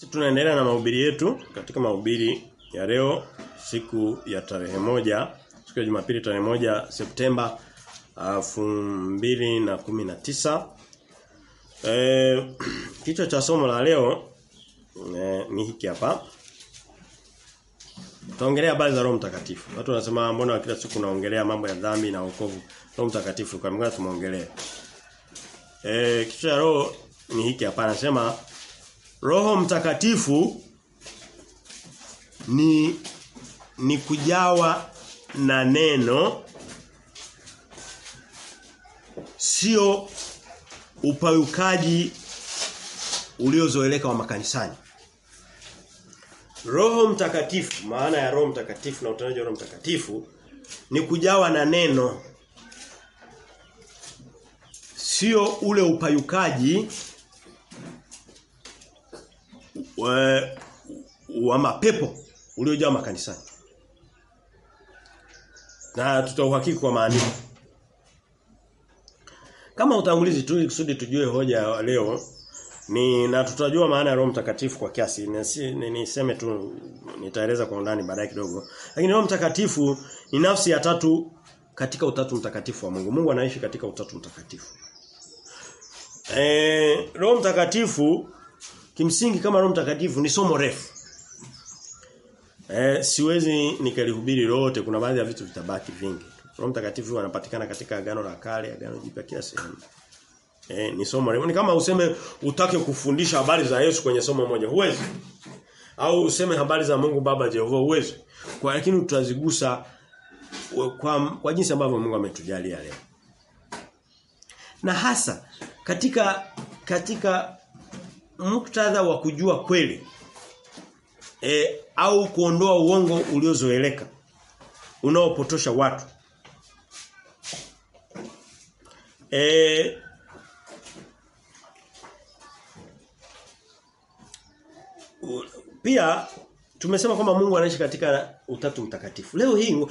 Tunaendelea na mahubiri yetu katika mahubiri ya leo siku ya tarehe moja siku ya Jumapili tarehe moja Septemba na kumi na e, kichwa cha somo la leo e, ni hiki hapa. Tutaongelea habari za Roho Mtakatifu. Watu wanasema mbona kila siku naongelea mambo ya dhambi na wokovu. Roho Mtakatifu kwa mgana tumeongelea. Eh kichwa cha roho ni hiki hapa anasema Roho Mtakatifu ni ni kujawa na neno sio upayukaji uliozoeleka wa makanisani. Roho Mtakatifu, maana ya Roho Mtakatifu na utendaji wa Roho Mtakatifu ni kujawa na neno. Sio ule upayukaji wa, wa mapepo uliojaa makanisani. Na tutauhakiki kwa maandiko. Kama utangulizi tu kusudi tujue hoja leo ni na tutajua maana ya Roho Mtakatifu kwa kiasi. Niseme tu nitaeleza kwa undani baadaye kidogo. Lakini Roho Mtakatifu ni nafsi ya tatu katika utatu mtakatifu wa Mungu. Mungu anaishi katika utatu mtakatifu. Eh, Roho Mtakatifu kimsingi kama Roho Mtakatifu ni somo refu. Eh, siwezi nikalihubiri lote, kuna baadhi ya vitu vitabaki vingi. Roho Mtakatifu anapatikana katika agano la kale, agano jipya kila sehemu. Eh, ni somo refu. Ni kama useme utake kufundisha habari za Yesu kwenye somo moja, huwezi. Au useme habari za Mungu Baba Jehova, huwezi. Kwa lakini tutazigusa kwa kwa jinsi ambavyo Mungu ametujalia leo. Na hasa katika katika muktadha wa kujua kweli e, au kuondoa uongo uliozoeleka unaopotosha watu. E, pia tumesema kwamba Mungu anaishi katika utatu mtakatifu. Leo hii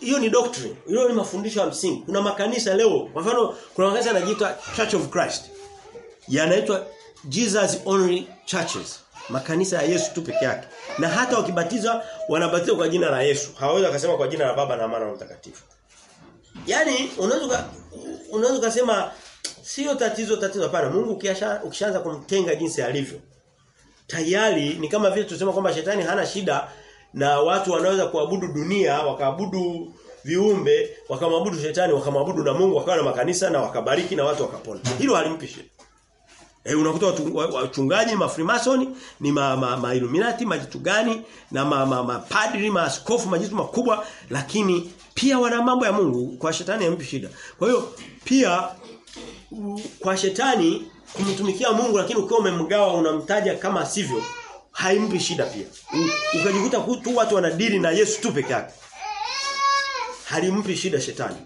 hiyo ni doctrine. Hiyo ni mafundisho ya msingi. Kuna makanisa leo, kwa mfano kuna makanisa yanajiita Church of Christ. Yanaitwa Jesus only churches. Makanisa ya Yesu tu peke yake. Na hata wakibatizwa wanabatizwa kwa jina la Yesu. Hawawezi akasema kwa jina la Baba na Mwana na Mtakatifu. yani unaweza unaweza kusema sio tatizo tatizo hapana. Mungu ukisha ukishaanza kumtenga jinsi alivyo. Tayari ni kama vile tusema kwamba shetani hana shida na watu wanaweza kuabudu dunia, wakaabudu viumbe, wakamwabudu shetani, wakamwabudu na Mungu, wakawa na makanisa na wakabariki na watu wakapona. Hilo halimpi Eh unakuta wachungaji wa mafrimasoni ni ma, ma, ma Illuminati majitu gani na ma, ma, ma padri maaskofu majitu makubwa lakini pia wana mambo ya Mungu kwa shetani hampi shida. Kwa hiyo pia kwa shetani kumtumikia Mungu lakini ukiwa umemgawa unamtaja kama sivyo haimpi shida pia. Ukajikuta tu watu wanadili na Yesu tu peke yake. Halimpi shida shetani.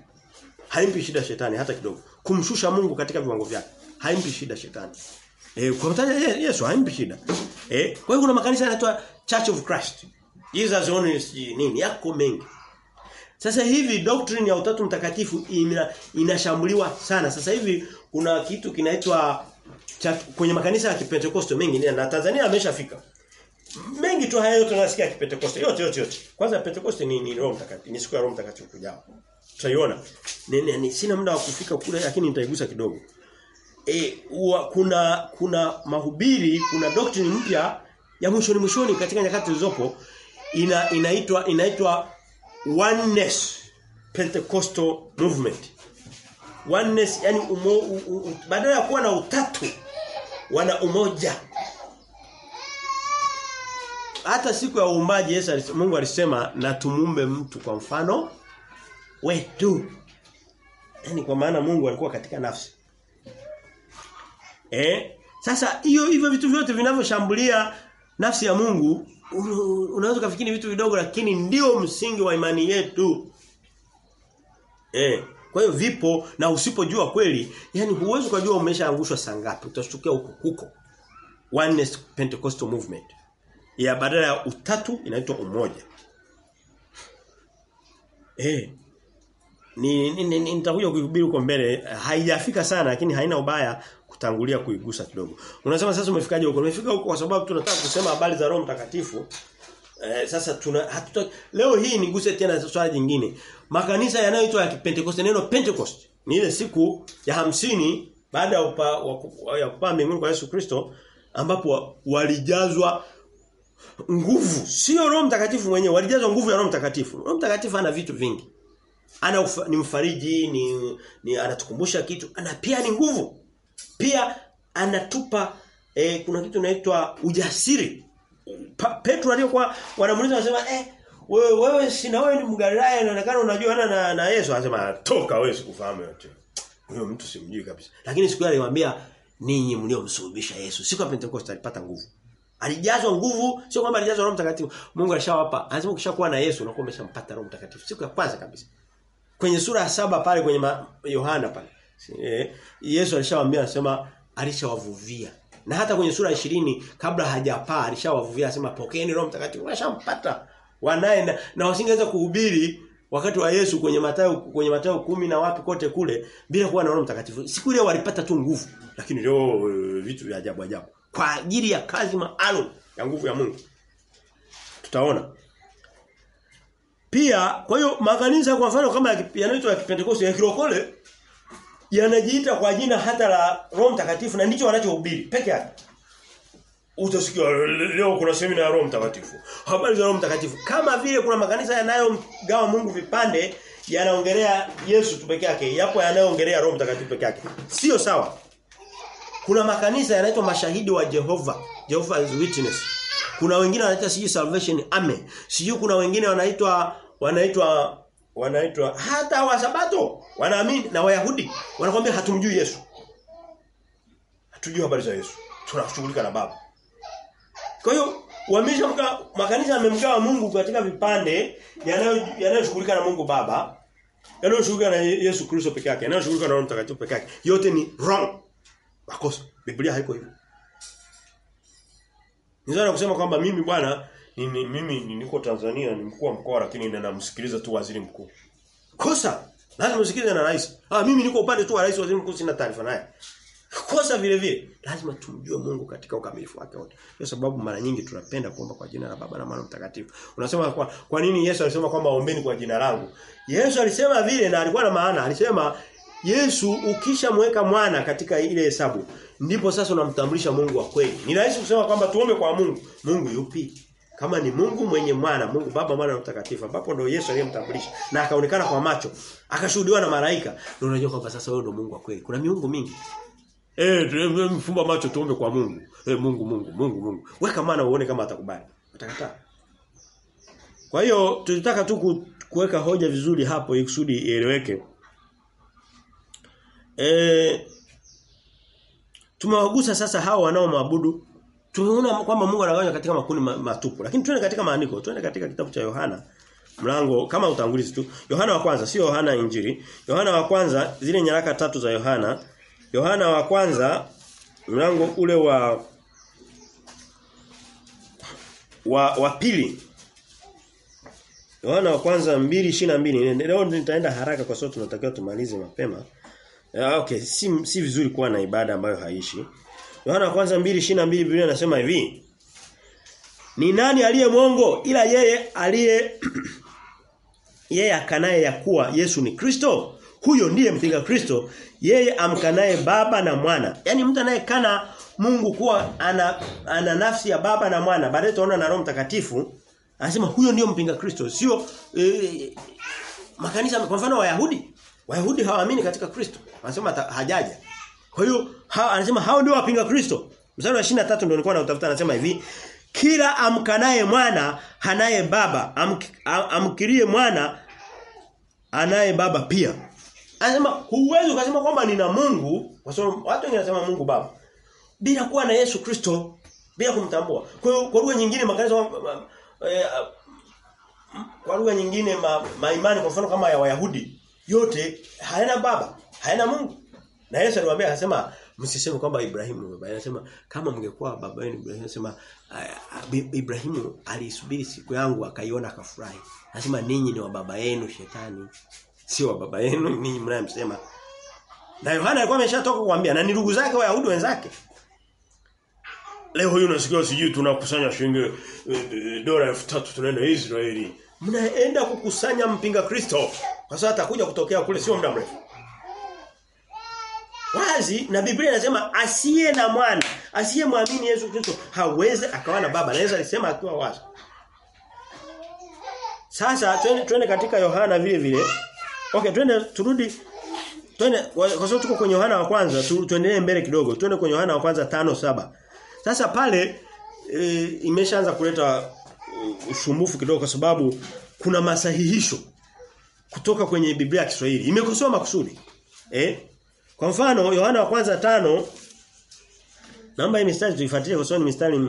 Haimpi shida shetani hata kidogo. Kumshusha Mungu katika viwango vyake haimpi shida shetani. Eh kwa mtaja Yesu haimpi shida. Eh kwa hiyo kuna makanisa yanaitwa Church of Christ. Jesus only nini yako mengi. Sasa hivi doctrine ya utatu mtakatifu ina, inashambuliwa sana. Sasa hivi kuna kitu kinaitwa kwenye makanisa ya Kipentekoste mengi na Tanzania ameshafika. Mengi tu haya yote tunasikia Kipentekoste yote yote yote. Kwanza Pentekoste ni ni Roho Mtakatifu, ni siku ya Roho Mtakatifu kujao. Tutaiona. Ni, ni sina muda wa kufika kule lakini nitaigusa kidogo e, uwa, kuna kuna mahubiri, kuna doctrine mpya ya mwishoni mwishoni katika nyakati zilizopo ina inaitwa inaitwa oneness Pentecostal movement. Oneness yani umo, u, u, badala ya kuwa na utatu wana umoja. Hata siku ya uumbaji Yesu Mungu alisema na tumumbe mtu kwa mfano wetu. Yaani kwa maana Mungu alikuwa katika nafsi. Eh? Sasa hiyo hivyo vitu vyote vinavyoshambulia nafsi ya Mungu unaweza kufikiri vitu vidogo lakini ndio msingi wa imani yetu. Eh, kwa hiyo vipo na usipojua kweli, yani huwezi kujua umeshaangushwa saa ngapi, utashtukia huko huko. Oneness Pentecostal movement. Ya badala ya utatu inaitwa umoja. Eh. Ni nitakuja kuhubiri huko mbele haijafika sana lakini haina ubaya kutangulia kuigusa kidogo. Unasema sasa umefikaje huko? Umefika huko kwa sababu tunataka kusema habari za Roho Mtakatifu. Eh, sasa tuna hatuta leo hii niguse tena swala jingine. Makanisa yanayoitwa ya Pentecost neno Pentecost ni ile siku ya hamsini baada ya upa, wa, ya kupaa mbinguni kwa Yesu Kristo ambapo walijazwa nguvu sio Roho Mtakatifu mwenyewe walijazwa nguvu ya Roho Mtakatifu. Roho Mtakatifu ana vitu vingi. Ana ufa, ni mfariji, ni, ni anatukumbusha kitu, ana pia ni nguvu. Pia anatupa eh, kuna kitu inaitwa ujasiri. Pa, Petro aliyokuwa wanamuuliza anasema eh wewe wewe si na wewe ni Mgalilaya inaonekana unajua na, na, na Yesu anasema toka wewe sikufahamu yote. Huyo mtu simjui kabisa. Lakini siku ile alimwambia ninyi mliomsulubisha Yesu. Siku ya Pentecost alipata nguvu. Alijazwa nguvu, sio kwamba alijazwa Roho Mtakatifu. Mungu alishawapa. Anasema ukishakuwa na Yesu unakuwa umeshampata Roho Mtakatifu. Siku ya kwanza kabisa. Kwenye sura ya saba pale kwenye Yohana pale. Eh, Yesu alishawaambia anasema alishawavuvia. Na hata kwenye sura ishirini kabla hajapaa alishawavuvia anasema pokeeni Roho Mtakatifu. Washampata. Wanaenda na wasingeweza kuhubiri wakati wa Yesu kwenye Mathayo kwenye Mathayo kumi na wapi kote kule bila kuwa na Roho Mtakatifu. Siku ile walipata tu nguvu. Lakini leo vitu vya ajabu ajabu kwa ajili ya kazi maalum ya nguvu ya Mungu. Tutaona. Pia kwa hiyo makanisa kwa mfano kama yanaitwa ya Pentecost ya Kirokole yanajiita kwa jina hata la Roho Mtakatifu na ndicho wanachohubiri peke yake. Utasikia leo kuna semina ya Roho Mtakatifu. Habari za Roho Mtakatifu. Kama vile kuna makanisa yanayogawa Mungu vipande yanaongelea Yesu tu peke yake, yapo yanayoongelea Roho Mtakatifu peke yake. Sio sawa. Kuna makanisa yanaitwa mashahidi wa Jehova, Jehovah's Witness. Kuna wengine wanaitwa sijui Salvation Army. Sijui kuna wengine wanaitwa wanaitwa wanaitwa hata wa Sabato wanaamini na Wayahudi wanakuambia hatumjui Yesu. Hatujui habari za Yesu. Tunashughulika na Baba. Kwa hiyo wameshamka makanisa yamemgawa Mungu katika vipande yanayoshughulika na Mungu Baba, yanayoshughulika na Yesu Kristo peke yake, yanayoshughulika na Roho Mtakatifu peke yake. Yote ni wrong. Makosa. Biblia haiko hivyo. Nizana kusema kwamba mimi bwana ni, mimi niko Tanzania ni mkuu wa mkoa lakini ninamsikiliza tu waziri mkuu. Kosa. Lazima usikilize na rais. Ah mimi niko upande tu wa rais waziri mkuu sina taarifa naye. Kosa vile vile lazima tumjue Mungu katika ukamilifu wake wote. Kwa sababu mara nyingi tunapenda kuomba kwa jina la Baba na Mwana Mtakatifu. Unasema kwa, kwa nini Yesu alisema kwamba ombeni kwa jina langu? Yesu alisema vile na alikuwa na maana. Alisema Yesu ukishamweka mwana katika ile hesabu ndipo sasa unamtambulisha Mungu wa kweli. Ni rahisi kusema kwamba tuombe kwa Mungu. Mungu yupi? Kama ni Mungu mwenye mwana, Mungu Baba, Mwana na Mtakatifu, ambapo ndio Yesu aliyemtambulisha na akaonekana kwa macho, akashuhudiwa na malaika. Ndio unajua kwamba sasa wewe ndio Mungu wa kweli. Kuna miungu mingi. Eh, mfumba macho tuombe kwa Mungu. Eh, Mungu, Mungu, Mungu, Mungu. Weka maana uone kama atakubali. Atakataa. Kwa hiyo tulitaka tu kuweka hoja vizuri hapo ili kusudi ieleweke. Eh tumewagusa sasa hao wanaomwabudu. Tumeona kwamba Mungu anagawanya katika makundi matupu. Lakini twende katika maandiko, twende katika kitabu cha Yohana mlango kama utangulizi tu. Yohana wa kwanza sio Yohana Injili. Yohana wa kwanza zile nyaraka tatu za Yohana. Yohana wa kwanza mlango ule wa wa wa pili. Yohana wa kwanza 2:22. Leo nitaenda haraka kwa sababu tunatakiwa tumalize mapema. Yeah, okay, si si vizuri kuwa na ibada ambayo haishi. Yohana kwanza 2:22 Biblia inasema hivi. Ni nani aliye mwongo ila yeye aliye yeye akanaye ya kuwa Yesu ni Kristo? Huyo ndiye mpinga Kristo, yeye amkanaye baba na mwana. Yaani mtu anayekana Mungu kuwa ana ana nafsi ya baba na mwana, baadaye tunaona na Roho Mtakatifu, anasema huyo ndiyo mpinga Kristo, sio e, makanisa kwa mfano Wayahudi. Wayahudi hawaamini katika Kristo. anasema hajaja. Kwa hiyo ha, anasema hao ndio wapinga Kristo. Mstari wa 23 ndio nilikuwa nautafuta anasema hivi, kila amkanaye mwana hanaye baba, amk, am, amkirie mwana anaye baba pia. Anasema huwezi ukasema kwamba nina Mungu, kwa sababu watu wengi wanasema Mungu baba. Bila kuwa na Yesu Kristo, bila kumtambua. Kwa hiyo kwa lugha nyingine makanisa eh, kwa lugha nyingine ma, maimani kwa mfano kama ya Wayahudi yote hayana baba, hayana Mungu. Na Yesu aliwaambia akasema msiseme kwamba Ibrahimu baba. Anasema kama mngekuwa baba yenu Ibrahimu anasema Ibrahimu alisubiri siku yangu akaiona akafurahi. Anasema ninyi ni wa baba yenu shetani. Sio wa baba yenu ninyi mnayemsema. Na Yohana alikuwa ameshatoka kuambia na ni ndugu zake Wayahudi wenzake. Leo huyu unasikia sijui tunakusanya shilingi e, e, dola 3000 tunaenda Israeli. Mnaenda kukusanya mpinga Kristo. Kwa sababu atakuja kutokea kule sio muda mrefu. Wazi na Biblia inasema asiye na mwana, asiye muamini Yesu Kristo hawezi akawa na baba. Naweza alisema akiwa wazi. Sasa twende twende katika Yohana vile vile. Okay, twende turudi twende kwa sababu tuko kwenye Yohana wa kwanza, tu, tuendelee mbele kidogo. Twende kwenye Yohana wa kwanza tano saba Sasa pale e, imeshaanza kuleta usumbufu kidogo kwa sababu kuna masahihisho kutoka kwenye Biblia ya Kiswahili. Imekosoa makusudi. Eh? Kwa mfano Yohana wa kwanza tano Naomba hii mistari tuifuatilie kwa sababu ni mistari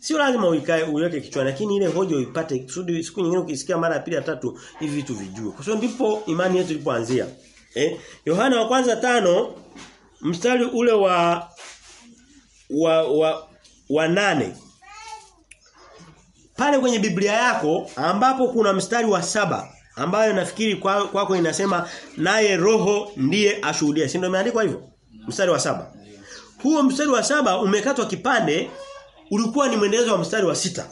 sio lazima uikae uiweke kichwani lakini ile hoja uipate kusudi siku nyingine ukisikia mara ya pili ya tatu hivi vitu vijue. Kwa sababu ndipo imani yetu ilipoanzia. Eh? Yohana wa kwanza tano mstari ule wa wa wa, wa nane pale kwenye Biblia yako ambapo kuna mstari wa saba ambayo nafikiri kwako kwa, kwa inasema naye roho ndiye ashuhudia. Si ndio imeandikwa hivyo? Mstari wa saba. Huo mstari wa saba umekatwa kipande ulikuwa ni mwendelezo wa mstari wa sita.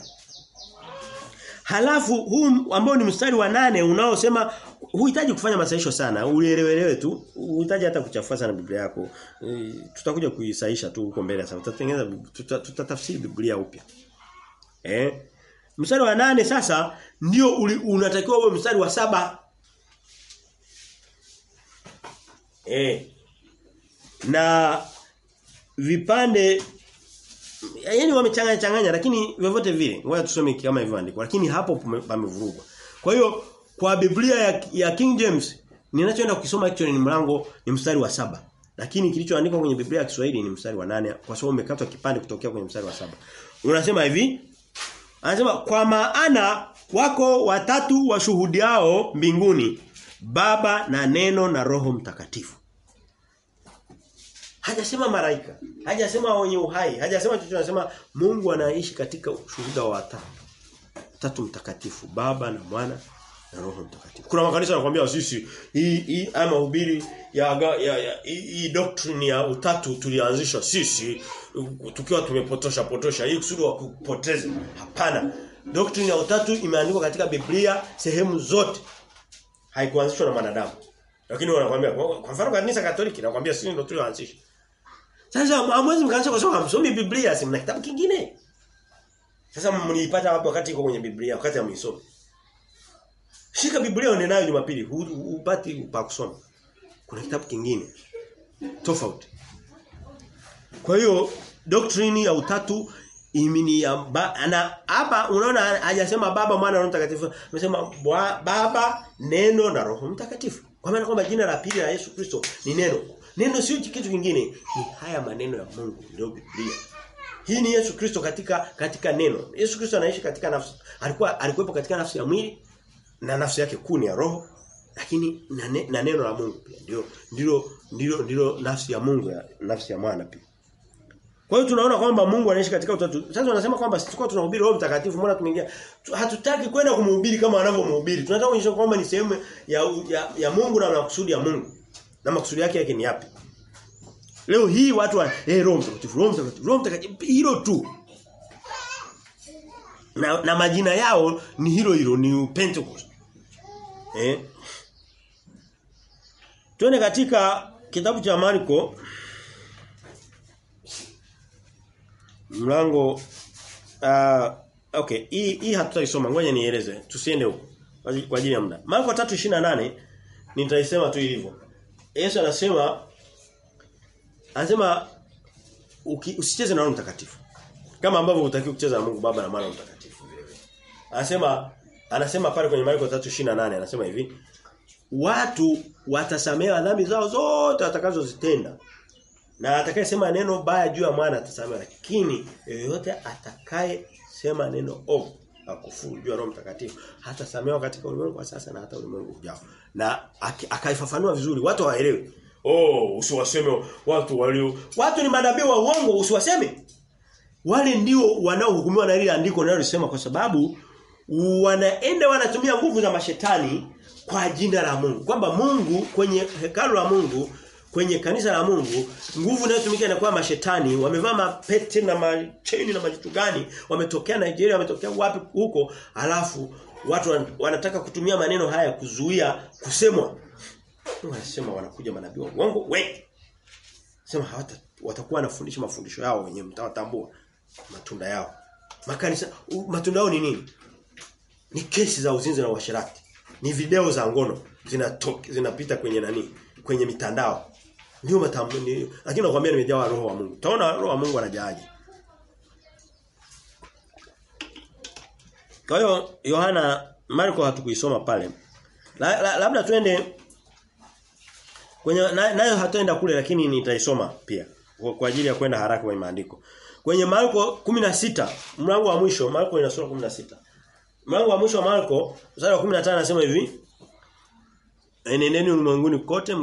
Halafu huu ambao ni mstari wa nane unaosema huhitaji kufanya masahisho sana, ulielewelewe tu. Huhitaji hata kuchafua sana Biblia yako. E, tutakuja kuisahisha tu huko mbele sasa. Tutatengeneza tutatafsiri tuta Biblia upya. Eh? Mstari wa nane sasa ndio unatakiwa uwe mstari wa saba. Eh. Na vipande yaani wamechanganya changanya lakini vyovyote vile ngoja tusome kama ilivyoandikwa lakini hapo pamevurugwa. Kwa hiyo kwa Biblia ya, ya King James ninachoenda kusoma hicho ni mlango ni mstari wa saba lakini kilichoandikwa kwenye Biblia ya Kiswahili ni mstari wa nane kwa sababu umekatwa kipande kutokea kwenye mstari wa saba Unasema hivi Anasema kwa maana wako watatu washuhudiao mbinguni Baba na Neno na Roho Mtakatifu. Hajasema malaika, hajasema wenye uhai, hajasema chochote anasema Mungu anaishi katika ushuhuda wa watatu. Tatu mtakatifu, Baba na Mwana na Roho Mtakatifu. Kuna makanisa yanakuambia sisi hii hii ama mahubiri ya, ya, ya hii doctrine ya utatu tulianzisha sisi tukiwa tumepotosha potosha hii kusudi wa kupoteza. Hapana. Doctrine ya utatu imeandikwa katika Biblia sehemu zote. Haikuanzishwa na wanadamu. Lakini wanakuambia kwa mfano kanisa Katoliki nakwambia sisi ndio tulioanzisha. Sasa hamwezi mkaanza sababu hamsomi Biblia si mna kitabu kingine. Sasa mliipata wapi wakati iko kwenye Biblia wakati hamsome? Shika Biblia uende nayo Jumapili, upati pa kusoma. Kuna kitabu kingine. Tofauti. Kwa hiyo doctrine ya utatu imini ya ba, ana hapa unaona hajasema baba mwana roho mtakatifu. Amesema baba neno na roho mtakatifu. Kwa maana kwamba jina la pili la Yesu Kristo ni neno. Neno sio kitu kingine ni haya maneno ya Mungu ndio Biblia. Hii ni Yesu Kristo katika katika neno. Yesu Kristo anaishi katika nafsi alikuwa alikuwepo katika nafsi ya mwili na nafsi yake kuu ni ya roho lakini na, ne, na neno la Mungu pia ndio ndilo ndilo ndilo nafsi ya Mungu ya nafsi ya mwana pia kwa hiyo tunaona kwamba Mungu anaishi katika utatu. Sasa wanasema kwamba sisi kwa tunahubiri Roho Mtakatifu, mbona tumeingia? Hatutaki kwenda kumhubiri kama anavyomhubiri. Tunataka kuonyesha kwamba ni sehemu ya, ya ya Mungu na makusudi ya Mungu. Na makusudi yake yake ni yapi? Leo hii watu wa eh Roho Mtakatifu, Roho Mtakatifu, Roho Mtakatifu hilo tu. Na, na majina yao ni hilo hilo ni Pentecost. Eh? Tuende katika kitabu cha Marko. Mlango uh, okay hii hii hatutaisoma. Ngoja nieleze. Tusiende huko. Kwa ajili ya muda. Marko 3:28 nitaisema tu ilivyo Yesu anasema anasema usicheze na Roho Mtakatifu. Kama ambavyo hutakiwi kucheza na Mungu Baba na Mwana Mtakatifu. Anasema anasema pale kwenye Marko 3:28 anasema hivi watu watasamewa dhambi zao zote watakazozitenda na atakayesema neno baya juu ya mwana atasamewa lakini yeyote atakaye sema neno ovu kufuru juu ya Roho Mtakatifu hatasamewa katika ulimwengu wa sasa na hata ulimwengu ujao. Na akaifafanua vizuri watu waelewe. Oh, usiwaseme watu walio watu ni manabii wa uongo usiwaseme. Wale ndio wanaohukumiwa na ile andiko linalosema kwa sababu wanaenda wanatumia nguvu za mashetani kwa jina la Mungu. Kwamba Mungu kwenye hekalu la Mungu kwenye kanisa la Mungu nguvu inayotumika inakuwa mashetani. Wamevaa mapete na macheni na majitu gani? Wametokea Nigeria wametokea wapi huko? Alafu watu wanataka kutumia maneno haya kuzuia kusemwa. Mungu anasema wanakuja manabii wa uongo we. sema hawata watakuwa wanafundisha mafundisho yao wenyewe mtawatambua matunda yao. Makanisa matunda yao ni nini ni kesi za uzinzi na uasherati. Ni video za ngono zinatoka zinapita kwenye nani kwenye mitandao. Ndio matamuni lakini nakwambia nimejawa roho wa Mungu. Utaona roho wa Mungu anajaje kwa hiyo Yohana Marko hatukuisoma pale. La, la, labda twende kwenye nayo na hataenda kule lakini nitaisoma pia kwa, kwa ajili ya kwenda haraka kwenye maandiko. Kwenye Marko 16 mlango wa mwisho Marko ina sura 16 mlango wa mwisho wa Marko mstari wa 15 anasema hivi Enendeni ulimwenguni kote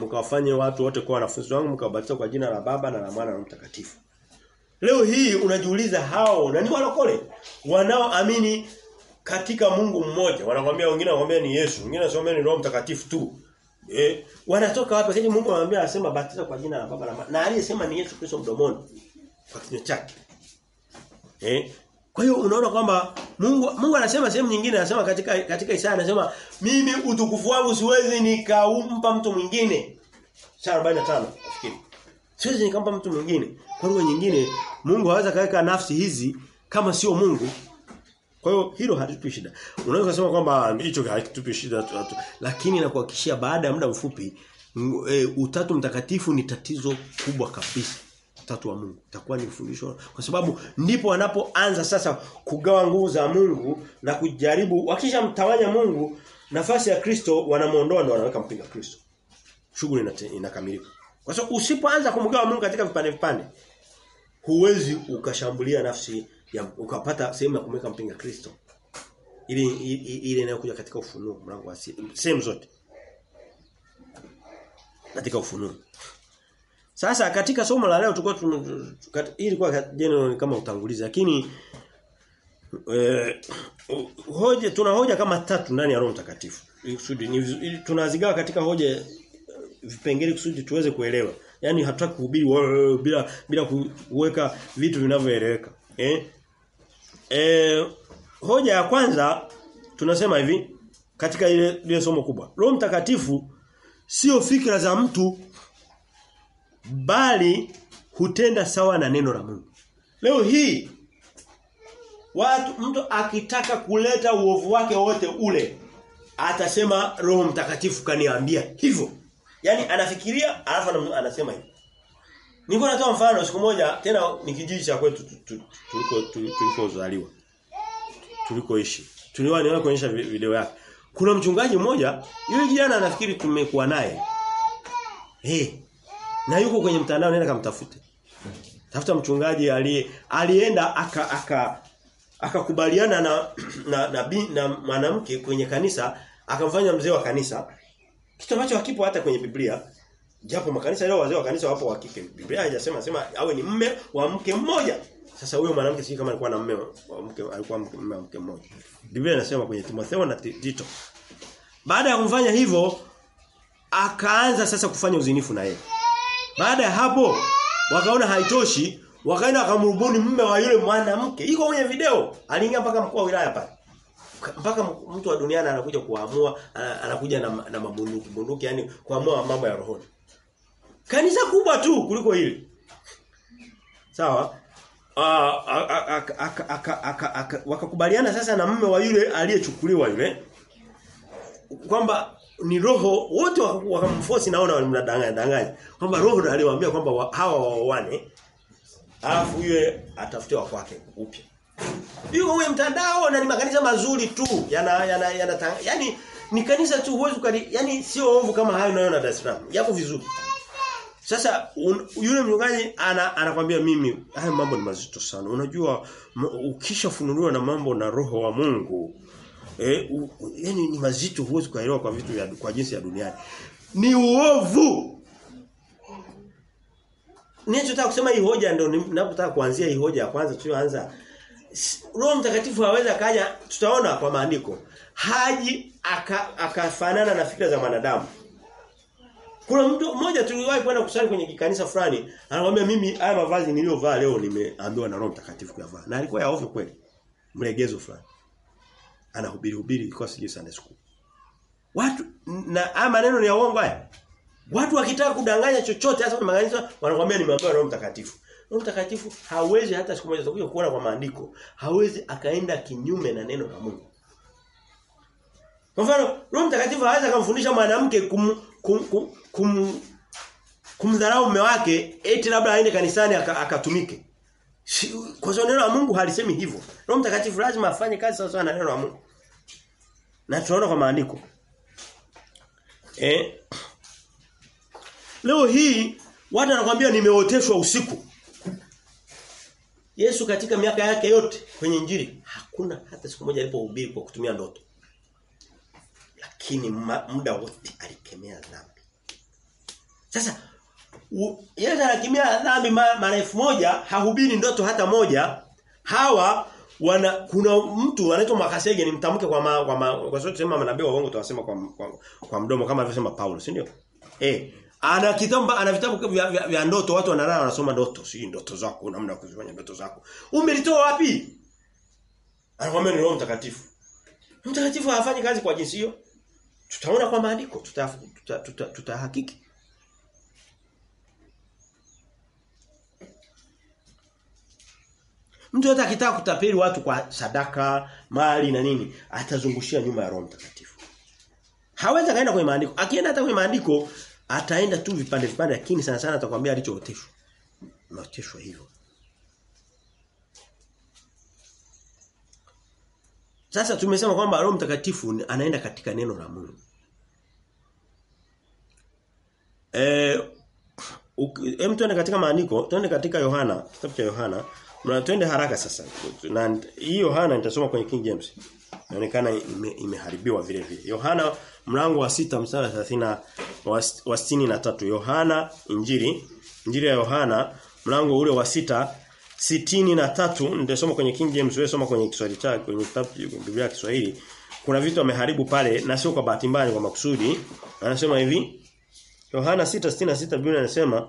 mkawafanye watu wote kuwa wanafunzi wangu mkawabatiza kwa jina la Baba na la Mwana na Mtakatifu. Leo hii unajiuliza hao na ni walokole wanaoamini katika Mungu mmoja. Wanakwambia wengine wanakwambia ni Yesu, wengine wanasema ni Roho Mtakatifu tu. Eh, wanatoka wapi? Kaje Mungu anamwambia anasema batiza kwa jina la Baba na Mwana. Na aliyesema ni Yesu Kristo mdomoni kwa kinywa chake. Eh, kwa hiyo unaona kwamba Mungu Mungu anasema sehemu nyingine anasema katika katika Isaya anasema mimi utukufu wangu siwezi nikaumpa mtu mwingine. Isaya 45 nafikiri. Siwezi nikampa mtu mwingine. Kwa lugha nyingine Mungu hawezi kaweka nafsi hizi kama sio Mungu. Kwa hiyo hilo halitupi shida. Unaweza kusema kwamba hicho hakitupi shida tu, tu. Lakini nakuhakikishia baada ya muda mfupi e, utatu mtakatifu ni tatizo kubwa kabisa utatu wa Mungu. Itakuwa ni ufundisho kwa sababu ndipo wanapoanza sasa kugawa nguvu za Mungu na kujaribu wakisha mtawanya Mungu nafasi ya Kristo wanamuondoa ndio wanaweka mpinga Kristo. Shughuli inakamilika. Kwa sababu usipoanza kumgawa Mungu katika vipande vipande huwezi ukashambulia nafsi ya ukapata sehemu ya kumweka mpinga Kristo. Ili ile inayokuja katika ufunuo mlango wa sehemu zote. Katika ufunuo. Sasa katika somo la leo tulikuwa hii ilikuwa general kama utangulizi lakini eh, hoja tuna hoja kama tatu ndani ya Roho Mtakatifu. Kusudi tunazigawa katika hoja vipengele kusudi tuweze kuelewa. Yaani hatutaki kuhubiri bila bila kuweka vitu vinavyoeleweka. Eh? Eh, hoja ya kwanza tunasema hivi katika ile ile somo kubwa. Roho Mtakatifu sio fikra za mtu bali hutenda sawa na neno la Mungu. Leo hii watu mtu akitaka kuleta uovu wake wote ule atasema Roho Mtakatifu kaniambia hivyo. Yaani anafikiria alafu anasema hivyo. Niko natoa mfano siku moja tena ni kijiji cha kwetu tuliko tulikozaliwa. Tulikoishi. Tuliwa niona kuonyesha video yake. Kuna mchungaji mmoja, yule kijana anafikiri tumekuwa naye. Eh, hey, na yuko kwenye mtandao nenda kamtafute. Tafuta mchungaji aliye alienda aka aka akakubaliana na na na, na, na mwanamke kwenye kanisa akamfanya mzee wa kanisa. Kitu ambacho hakipo hata kwenye Biblia japo makanisa leo wazee wa kanisa wapo wa kike. Biblia haijasema sema awe ni mme wa mke mmoja. Sasa huyo mwanamke sio kama alikuwa na mme wa mke alikuwa mme wa mke mmoja. Biblia inasema kwenye Timotheo na Tito. Baada ya kumfanya hivyo akaanza sasa kufanya uzinifu na yeye baada ya hapo wakaona haitoshi wakaenda wakamrubuni mume wa yule mwanamke iko kwenye video aliingia mpaka mkuu wa wilaya pale mpaka mtu wa duniani anakuja kuamua anakuja na, na mabunduki bunduki yani kuamua mambo ya rohoni kanisa kubwa tu kuliko hili sawa wakakubaliana sasa na mume wa yule aliyechukuliwa yule kwamba ni roho wote wakamforce naona walimdanganya danganya kwamba roho ndiye aliwaambia kwamba wa, hawa waoane alafu yeye atafutiwa kwake upya. Hiyo wewe mtandao na ni makanisa mazuri tu yana yana yana yani ni kanisa tu huwezi kali yani sio ovu kama hayo unayoona Dar es Salaam. Yako vizuri. Sasa un, yule mchungaji ana anakwambia mimi haya mambo ni mazito sana. Unajua ukishafunuliwa na mambo na roho wa Mungu eh u, yani ni mazito huwezi kuelewa kwa vitu vya kwa jinsi ya duniani ni uovu Ninachotaka kusema hii hoja ndio ninapotaka kuanzia hii hoja ya kwanza tulioanza Roho Mtakatifu hawezi kaja tutaona kwa maandiko haji akafanana aka na fikra za wanadamu Kuna mtu mmoja tuliwahi kwenda kusali kwenye kikanisa fulani, anakuambia mimi haya mavazi niliyovaa leo nimeambiwa na Roho Mtakatifu kuyavaa. Na alikuwa ya ovyo kweli. Mlegezo fulani. Anahubiri hubiri ilikuwa sijui Sunday school. Watu na haya maneno ni ya uongo haya. Watu wakitaka kudanganya chochote hasa kwenye makanisa wanakuambia nimeambiwa Roho Mtakatifu. Roho Mtakatifu hawezi hata siku moja tutakuja kuona kwa maandiko, hawezi akaenda kinyume na neno la Mungu. Kwa mfano, Roho Mtakatifu hawezi akamfundisha mwanamke kum, kum, kum, kum kumdharau mume wake eti labda aende kanisani akatumike. Kwa sababu neno la Mungu halisemi hivyo. Roho Mtakatifu lazima afanye kazi sawa sawa na neno la Mungu. Na tunaona kwa maandiko. Eh Leo hii watu wanakuambia nimeoteshwa usiku. Yesu katika miaka yake yote kwenye njiri hakuna hata siku moja alipohubiri kwa kutumia ndoto. Lakini muda wote alikemea dhambi. Sasa Yesu anakemea dhambi mara elfu moja hahubiri ndoto hata moja. Hawa wana kuna mtu anaitwa Makasege ni mtamke kwa ma, kwa ma, kwa sababu sema manabii wa uongo tuwasema kwa, kwa kwa mdomo kama alivyosema Paulo, si ndio? Eh, ana kitabu ana vitabu vya, vya, vya ndoto watu wanalala wanasoma ndoto, si ndoto zako namna ya kuzifanya ndoto zako. Umelitoa wapi? Anakuambia ni Roho Mtakatifu. Mtakatifu hafanyi kazi kwa jinsi hiyo. Tutaona kwa maandiko, tutahakiki. Tuta, tuta, tuta, tuta Mtu yote akitaka kutapeli watu kwa sadaka, mali na nini, atazungushia nyuma ya Roho Mtakatifu. Hawezi kaenda kwenye maandiko. Akienda hata kwenye maandiko, ataenda tu vipande vipande lakini sana sana atakwambia alichooteshwa. Unaoteshwa hivyo. Sasa tumesema kwamba Roho Mtakatifu anaenda katika neno la Mungu. Eh tuende katika maandiko, tuende katika Yohana, kitabu cha Yohana. Mna twende haraka sasa. Na hii Yohana nitasoma kwenye King James. Inaonekana ime, imeharibiwa vile vile. Yohana mlango wa sita mstari wa 30 wa 63. Yohana Injili, Injili ya Yohana mlango ule wa sita sitini na tatu nitasoma kwenye King James wewe soma kwenye Kiswahili chako kwenye kitabu Biblia ya Kiswahili kuna vitu ameharibu pale na sio kwa bahati mbaya kwa makusudi anasema hivi Yohana 6:66 Biblia inasema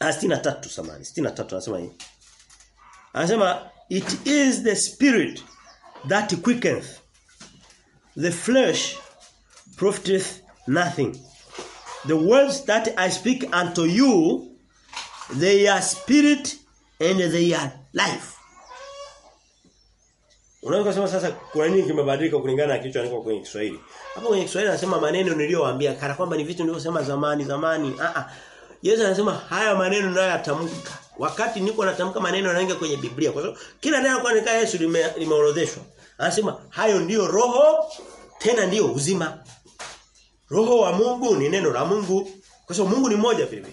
ah 63 samani 63 anasema hivi Anasema it is the spirit that quickeneth the flesh profiteth nothing the words that I speak unto you they are spirit and they are life Unaweza kusema sasa kwa nini kimebadilika kulingana na kilichoandikwa kwenye Kiswahili? Hapo kwenye Kiswahili anasema maneno niliyowaambia kana kwamba ni vitu nilivyosema zamani zamani. Ah ah. Yesu anasema haya maneno nayo yatamka. Wakati niko natamka maneno yanayoingia kwenye Biblia kwa sababu kila neno kwa nika Yesu limeorodheshwa. lime Anasema hayo ndiyo roho tena ndiyo uzima. Roho wa Mungu ni neno la Mungu. Kwa sababu Mungu ni mmoja vipi.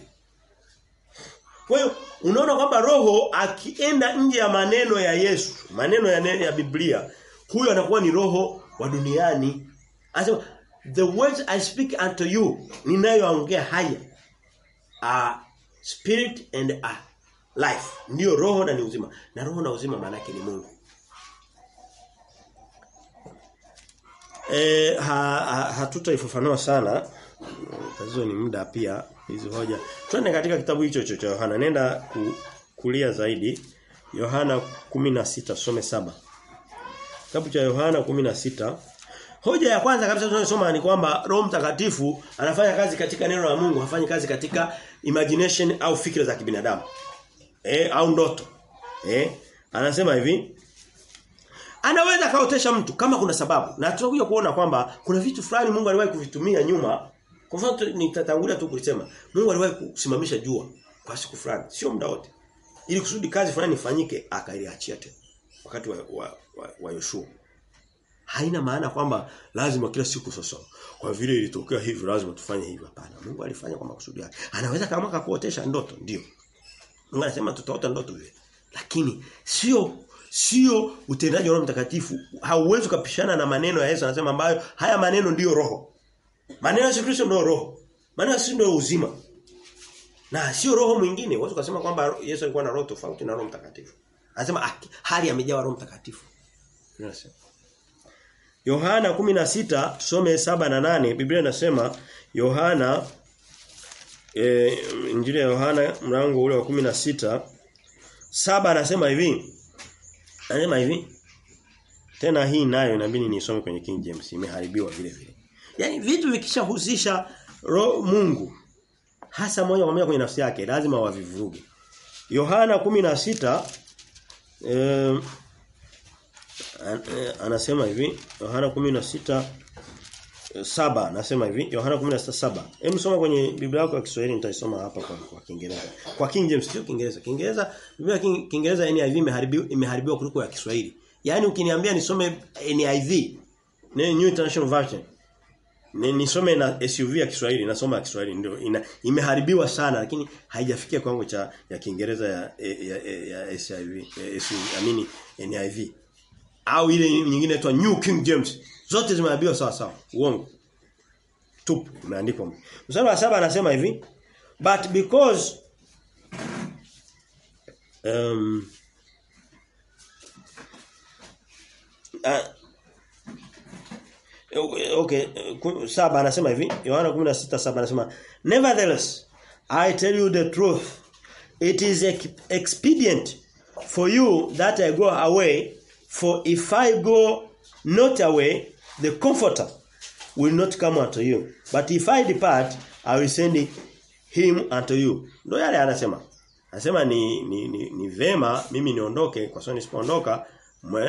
Kwa hiyo unaona kwamba roho akienda nje ya maneno ya Yesu, maneno ya ya Biblia, huyo anakuwa ni roho wa duniani. Anasema the words I speak unto you ninayoongea haya are spirit and are life. Ndiyo roho na ni uzima. Na roho na uzima maana ni Mungu. E, ha, ha, hatutaifafanua sana. Tatizo ni muda pia hizi hoja. Twende katika kitabu hicho cha Yohana. Nenda ku, kulia zaidi. Yohana 16 some saba Kitabu cha Yohana 16 Hoja ya kwanza kabisa tunayosoma ni kwamba Roho Mtakatifu anafanya kazi katika neno la Mungu, hafanyi kazi katika imagination au fikra za kibinadamu. Eh au ndoto. Eh anasema hivi Anaweza kaotesha mtu kama kuna sababu. Na tutakuja kuona kwamba kuna vitu fulani Mungu aliwahi kuvitumia nyuma. Kwa mfano nitatangulia tu kulisema. Mungu aliwahi kusimamisha jua kwa siku fulani, sio muda wote. Ili kusudi kazi fulani ifanyike akaliachia tena wakati wa wa, wa, wa Yoshua. Haina maana kwamba lazima kila siku sasa. Kwa vile ilitokea hivi lazima tufanye hivi hapana. Mungu alifanya kwa makusudi yake. Anaweza kama kakuotesha ndoto, ndio. Mungu anasema tutaota ndoto vile. Lakini sio sio utendaji wa Roho Mtakatifu. Hauwezi kupishana na maneno ya Yesu anasema ambayo haya maneno ndiyo roho. Maneno ya Yesu Kristo ndio roho. Maneno ya ndio uzima. Na sio roho mwingine. Uweze kusema kwamba Yesu alikuwa na roho tofauti na Roho Mtakatifu. Anasema hali amejawa Roho Mtakatifu. Tunasema. Yohana 16 tusome 7 na 8 Biblia inasema Yohana e, Injili ya Yohana mlango ule wa 16 saba anasema hivi. Anasema hivi. Tena hii nayo inabidi nisome kwenye King James imeharibiwa vile vile. Yaani vitu vikishahusisha roho Mungu hasa moja kwa moja kwenye nafsi yake lazima wavivuruge. Yohana 16 eh, anasema hivi. Yohana 16 saba nasema hivi Yohana 16:7. Hebu soma kwenye Biblia yako ya Kiswahili nitaisoma hapa kwa kwa Kiingereza. Kwa King James sio Kiingereza. Kiingereza Biblia Kiingereza NIV imeharibiwa imeharibiwa kuliko ya Kiswahili. Yaani ukiniambia nisome NIV New International Version nisome na SUV ya Kiswahili nasoma ya Kiswahili ndio imeharibiwa sana lakini haijafikia kiwango cha ya Kiingereza ya ya, ya, ya SIV ya SUV amini NIV au ile nyingine inaitwa New King James zote zimeambiwa sawa sawa. Uongo. Tupu imeandikwa. Mstari wa saba anasema hivi but because um uh, okay saba anasema hivi Yohana 16:7 anasema nevertheless I tell you the truth. It is expedient for you that I go away for if I go not away the comforter will not come unto you but if I depart I will send him unto you ndio yale anasema anasema ni ni, ni, ni vema mimi niondoke kwa sababu nisipoondoka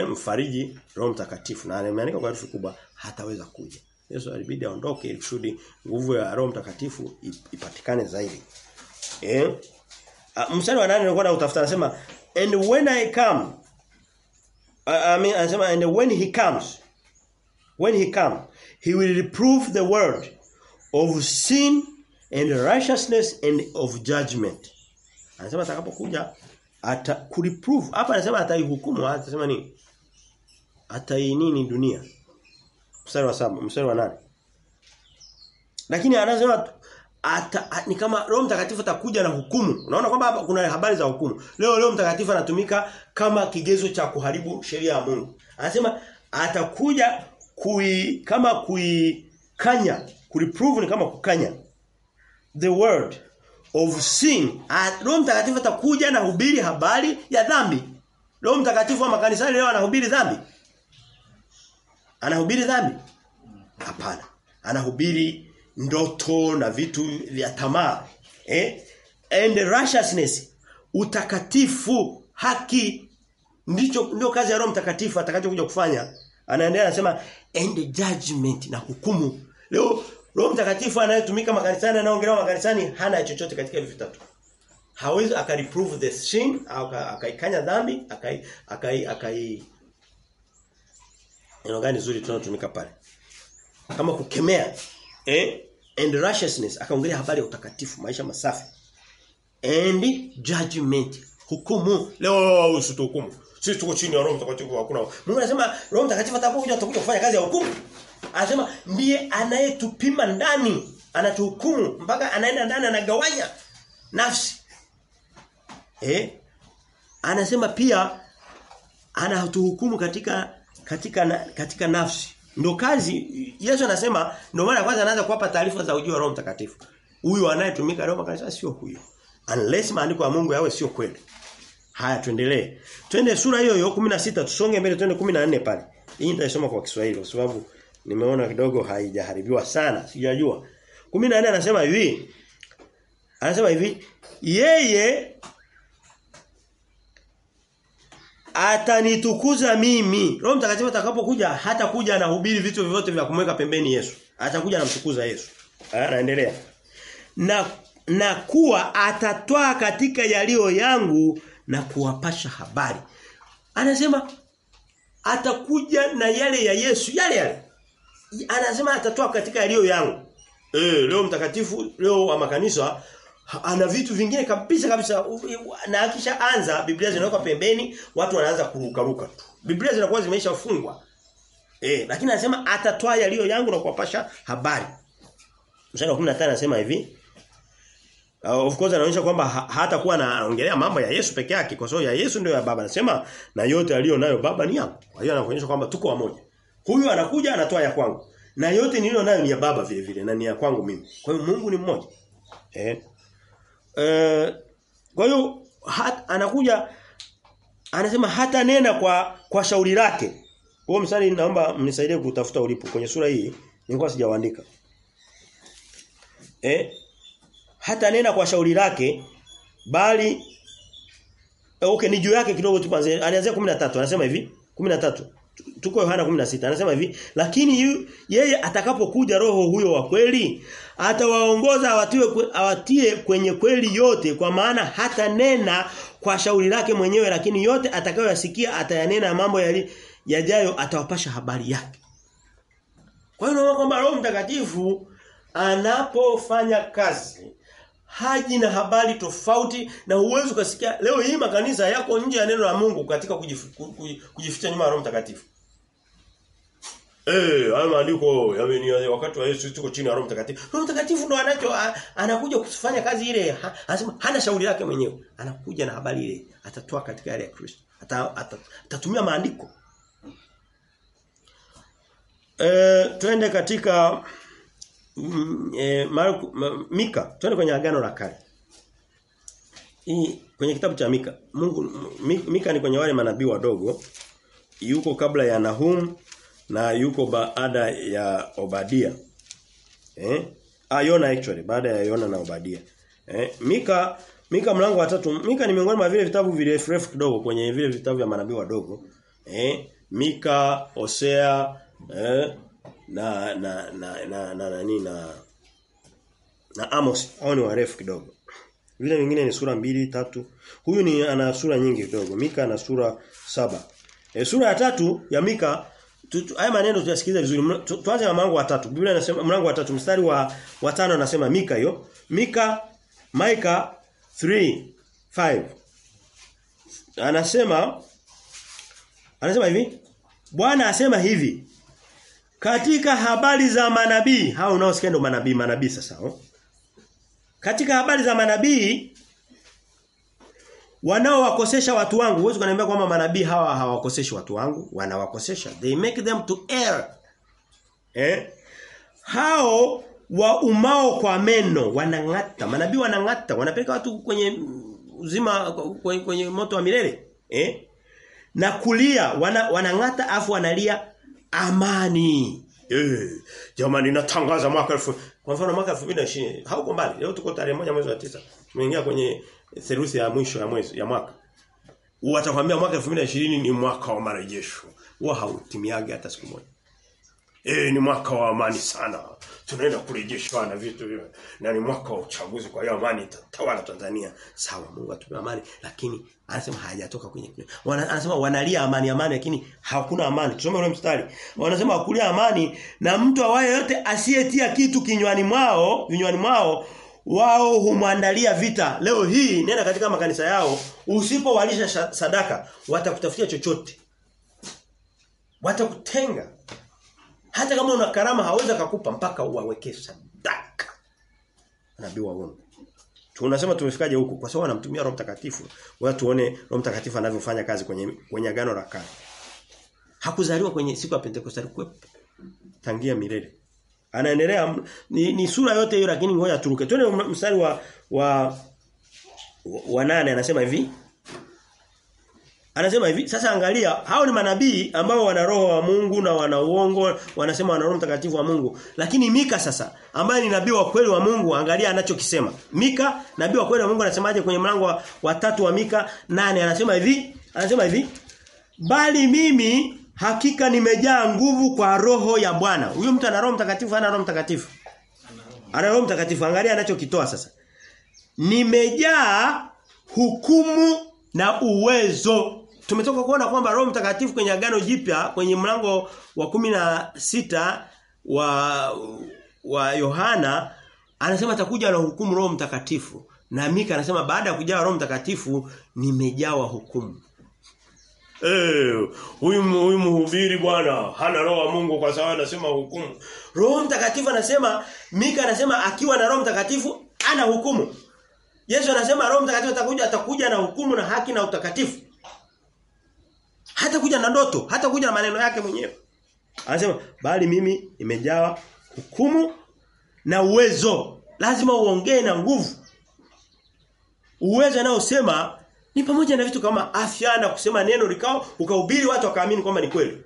mfariji Roho Mtakatifu na ameandika kwa herufi kubwa hataweza kuja. Yesu alibidi aondoke ili kusudi nguvu ya Roho Mtakatifu ipatikane zaidi. Eh? Mstari wa 8 nilikuwa nautafuta anasema and when I come I mean anasema and when he comes when he come he will reprove the world of sin and righteousness and of judgment. Anasema atakapokuja ata kureprove. Hapa anasema ataihukumu atasema nini? Atai nini dunia? Mstari wa saba mstari wa nane. Lakini anasema ata, ni kama Roho Mtakatifu atakuja na hukumu. Unaona kwamba hapa kuna habari za hukumu. Leo leo Mtakatifu anatumika kama kigezo cha kuharibu sheria ya Mungu. Anasema atakuja kui kama kuikanya kureprove ni kama kukanya the word of sin. Roho Mtakatifu atakuja na hubiri habari ya dhambi. Roho Mtakatifu wa makanisani leo anahubiri dhambi. Anahubiri dhambi? Hapana. Anahubiri ndoto na vitu vya tamaa. Eh? And righteousness, utakatifu, haki ndicho ndio kazi ya Roho Mtakatifu atakachokuja kufanya. Anaendelea anasema and judgment na hukumu. Leo Roho Mtakatifu anayetumika makanisani anaongelewa makanisani hana chochote katika hivi vitatu. Hawezi akariprove the sin au akaikanya dhambi, akai akai akai Neno gani zuri tunatumika pale? Kama kukemea eh and righteousness akaongelea habari ya utakatifu, maisha masafi. And judgment, hukumu. Leo usituhukumu. Sisi tuko chini ya Roho Mtakatifu hakuna. Mungu anasema Roho Mtakatifu atakuja atakuja kufanya kazi ya hukumu. Anasema ndiye anayetupima ndani, anatuhukumu mpaka anaenda ndani anagawanya nafsi. Eh? Anasema pia anatuhukumu katika katika katika nafsi. Ndio kazi Yesu anasema ndio maana kwanza anaanza kuwapa taarifa za ujio wa Roho Mtakatifu. Huyu anayetumika Roho Mtakatifu sio huyo. Unless maandiko ya Mungu yawe sio kweli. Haya tuendelee. Twende sura hiyo hiyo 16 tusonge mbele twende 14 pale. Hii nitaisoma kwa Kiswahili kwa sababu nimeona kidogo haijaharibiwa sana. Sijajua. 14 anasema hivi. Anasema hivi, yeye atanitukuza mimi. Roho Mtakatifu atakapokuja hata kuja anahubiri vitu vyote vya kumweka pembeni Yesu. Atakuja anamtukuza Yesu. Anaendelea. Na na kuwa atatwaa katika yaliyo yangu na kuwapasha habari. Anasema atakuja na yale ya Yesu, yale yale. Anasema atatoa katika yaliyo yangu. Eh, leo mtakatifu leo wa makanisa ana vitu vingine kabisa kabisa na akisha anza Biblia zinawekwa pembeni watu wanaanza kurukaruka tu. Biblia zinakuwa zimeshafungwa. Eh, lakini anasema atatoa yaliyo yangu na kuwapasha habari. Mstari wa 15 anasema hivi. Uh, of course anaonyesha kwamba ha hata kuwa anaongelea mambo ya Yesu peke yake kwa sababu ya Yesu ndio ya baba anasema na yote aliyo nayo baba ni yangu. Kwa hiyo anaonyesha kwamba tuko wamoja. Huyu anakuja anatoa ya kwangu. Na yote niliyo nayo ni ya baba vile vile na ni ya kwangu mimi. Kwa hiyo Mungu ni mmoja. Eh. Eh kwa hiyo anakuja anasema hata nena kwa kwa shauri lake. Huo msali naomba mnisaidie kutafuta ulipo kwenye sura hii. Nilikuwa sijaandika. Eh? Hata nena kwa shauri lake bali Okay ni juu yake kidogo tu kwanza. Alianzia 13 anasema hivi 13 tuko Yohana 16 anasema hivi lakini yu, yeye atakapokuja roho huyo wa kweli atawaongoza awatie awatie kwenye kweli yote kwa maana hata nena kwa shauri lake mwenyewe lakini yote atakayoyasikia atayanena mambo yali yajayo atawapasha habari yake kwa hiyo naona kwamba Roho Mtakatifu anapofanya kazi haji na habari tofauti na uwezo ukasikia leo hii makanisa yako nje ya neno la Mungu katika kujificha nyuma ya Roho Mtakatifu. Eh, haya maandiko yameni wakati wa Yesu tuko chini ya Roho Mtakatifu. Roho Mtakatifu ndo anacho anakuja kufanya kazi ile. Anasema hana shauri lake mwenyewe. Anakuja na habari ile. Atatoa katika yale ya Kristo. Atatumia maandiko. Eh, twende katika mm, e, Marko, Mika, twende kwenye agano la kale. Hii kwenye kitabu cha Mika. Mungu Mika ni kwenye wale manabii wadogo. Yuko kabla ya Nahum na yuko baada ya Obadia. Eh? Ah Yona actually, baada ya Yona na Obadia. Eh? Mika Mika mlango wa tatu. Mika ni miongoni mwa vile vitabu virefu refu kidogo kwenye vile vitabu vya manabii wadogo. Eh? Mika, Hosea, eh? Na na na na na nani na na Amos hao ni warefu kidogo. Vile vingine ni sura mbili tatu. Huyu ni ana sura nyingi kidogo. Mika ana sura saba. E, sura ya tatu ya Mika haya maneno tuyasikilize vizuri. Tu, tuanze na mlango wa tatu. Biblia inasema mlango wa tatu mstari wa wa tano anasema Mika hiyo. Mika Mika 3 5 Anasema anasema hivi Bwana asema hivi katika habari za manabii hao unaosikia ndo manabii manabii sasa oh? katika habari za manabii wanaowakosesha watu wangu huwezi kuniambia kwamba manabii hawa hawakoseshi watu wangu wanawakosesha. They make them to err. Eh? Hao wa umao kwa meno wanangata. Manabii wanangata wanapeleka watu kwenye uzima kwenye, kwenye moto wa milele. Eh? Na kulia wana, wanangata afu wanalia amani. Eh, jamani natangaza mwaka elfu kwa mfano mwaka 2020 hauko mbali. Leo tuko tarehe moja mwezi wa tisa Tumeingia kwenye theluthi ya mwisho ya mwezi ya mwaka. Watakwambia mwaka 2020 ni mwaka wa marejesho. Huwa hautimiage hata siku moja. Eh ni mwaka wa amani sana. Tunaenda kurejeshwa na vitu hivyo. Na ni mwaka wa uchaguzi kwa hiyo amani itatawala Tanzania. Sawa Mungu atupe amani lakini anasema hajatoka kwenye wana, anasema wanalia amani amani lakini hakuna amani. Tusome ule mstari. Wanasema wakulia amani na mtu awaye yote asiyetia kitu kinywani mwao, vinywani mwao wao humwandalia vita. Leo hii nenda katika makanisa yao usipowalisha sadaka watakutafutia chochote. Watakutenga. Hata kama una karama hawezi kukupa mpaka uwaweke sadaka. Nabii wa uongo. Tunasema tumefikaje huku kwa sababu anamtumia Roho Mtakatifu. Wewe tuone Roho Mtakatifu anavyofanya kazi kwenye kwenye agano la kale. Hakuzaliwa kwenye siku ya Pentecost alikuwepo tangia milele. Anaendelea ni, ni sura yote hiyo lakini ngoja turuke. Twende mstari wa wa wa nane anasema hivi. Anasema hivi, sasa angalia, hao ni manabii ambao wana roho wa Mungu na wana uongo, wanasema wana roho mtakatifu wa Mungu. Lakini Mika sasa, ambaye ni nabii wa kweli wa Mungu, angalia anachokisema. Mika, nabii wa kweli wa Mungu anasemaje kwenye mlango wa, wa tatu wa Mika nane anasema hivi, anasema hivi, bali mimi hakika nimejaa nguvu kwa roho ya Bwana. Huyo mtu ana roho mtakatifu, ana roho mtakatifu. Ana roho mtakatifu, angalia anachokitoa sasa. Nimejaa hukumu na uwezo tumetoka kuona kwamba Roho Mtakatifu kwenye agano jipya kwenye mlango wa kumi na sita wa wa Yohana anasema atakuja na hukumu Roho Mtakatifu na Mika anasema baada ya kujawa Roho Mtakatifu nimejawa hukumu Eh, huyu huyu mhubiri bwana hana roho wa Mungu kwa sababu anasema hukumu. Roho Mtakatifu anasema Mika anasema akiwa na Roho Mtakatifu ana hukumu. Yesu anasema Roho Mtakatifu atakuja atakuja na hukumu na haki na utakatifu. Hata kuja na ndoto, hata kuja na maneno yake mwenyewe. Anasema bali mimi imejawa hukumu na uwezo. Lazima uongee na nguvu. Uwezo anaosema ni pamoja na vitu kama afya na kusema neno likao ukahubiri watu wakaamini kwamba ni kweli.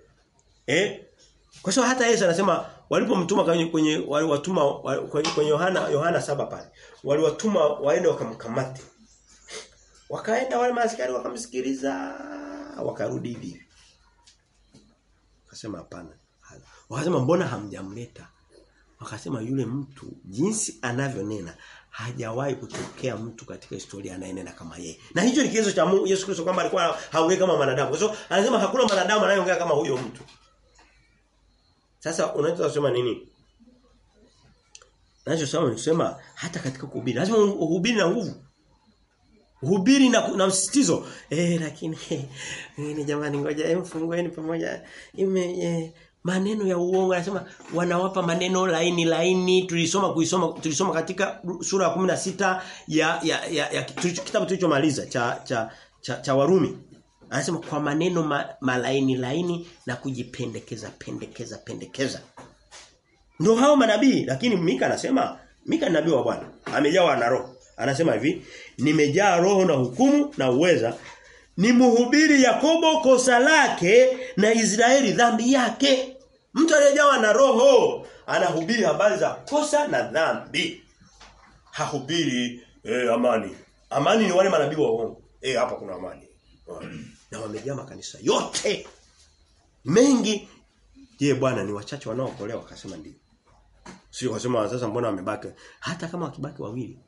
Eh? Kwa sababu hata Yesu anasema walipomtuma kwenye kwenye waliwatuma kwenye Yohana Yohana saba pale. Waliwatuma waende wakamkamate. Wakaenda wale maaskari wakamsikiliza wakarudi hivi. Akasema hapana. Wakasema mbona hamjamleta? Wakasema yule mtu jinsi anavyonena hajawahi kutokea mtu katika historia anayenena kama yeye. Na hicho ni kigezo cha Yesu Kristo kwamba alikuwa haongei kama mwanadamu. Kwa so, anasema hakuna mwanadamu anayeongea kama huyo mtu. Sasa unaweza kusema nini? Nachosema ni kusema hata katika kuhubiri lazima uhubiri na nguvu. Uhubiri na, na msisitizo. Eh lakini ni jamani ngoja emfungueni pamoja. Ime eh, maneno ya uongo anasema wanawapa maneno laini laini tulisoma kuisoma tulisoma katika sura ya 16 ya ya, ya, ya kitabu tulichomaliza cha cha cha, cha Warumi anasema kwa maneno ma, malaini laini na kujipendekeza pendekeza pendekeza ndio hao manabii lakini Mika anasema Mika ni nabii wa Bwana amejawa na roho anasema hivi nimejaa roho na hukumu na uweza ni mhubiri Yakobo kosa lake na Israeli dhambi yake. Mtu aliyejawa na roho anahubiri habari za kosa na dhambi. Hahubiri eh, amani. Amani ni wale manabii wa uongo. Eh hapa kuna amani. Na wamejaa makanisa yote. Mengi. Je, bwana ni wachache wanaokolewa akasema ndio. Sio kusema sasa mbona wamebaki hata kama wakibaki wawili.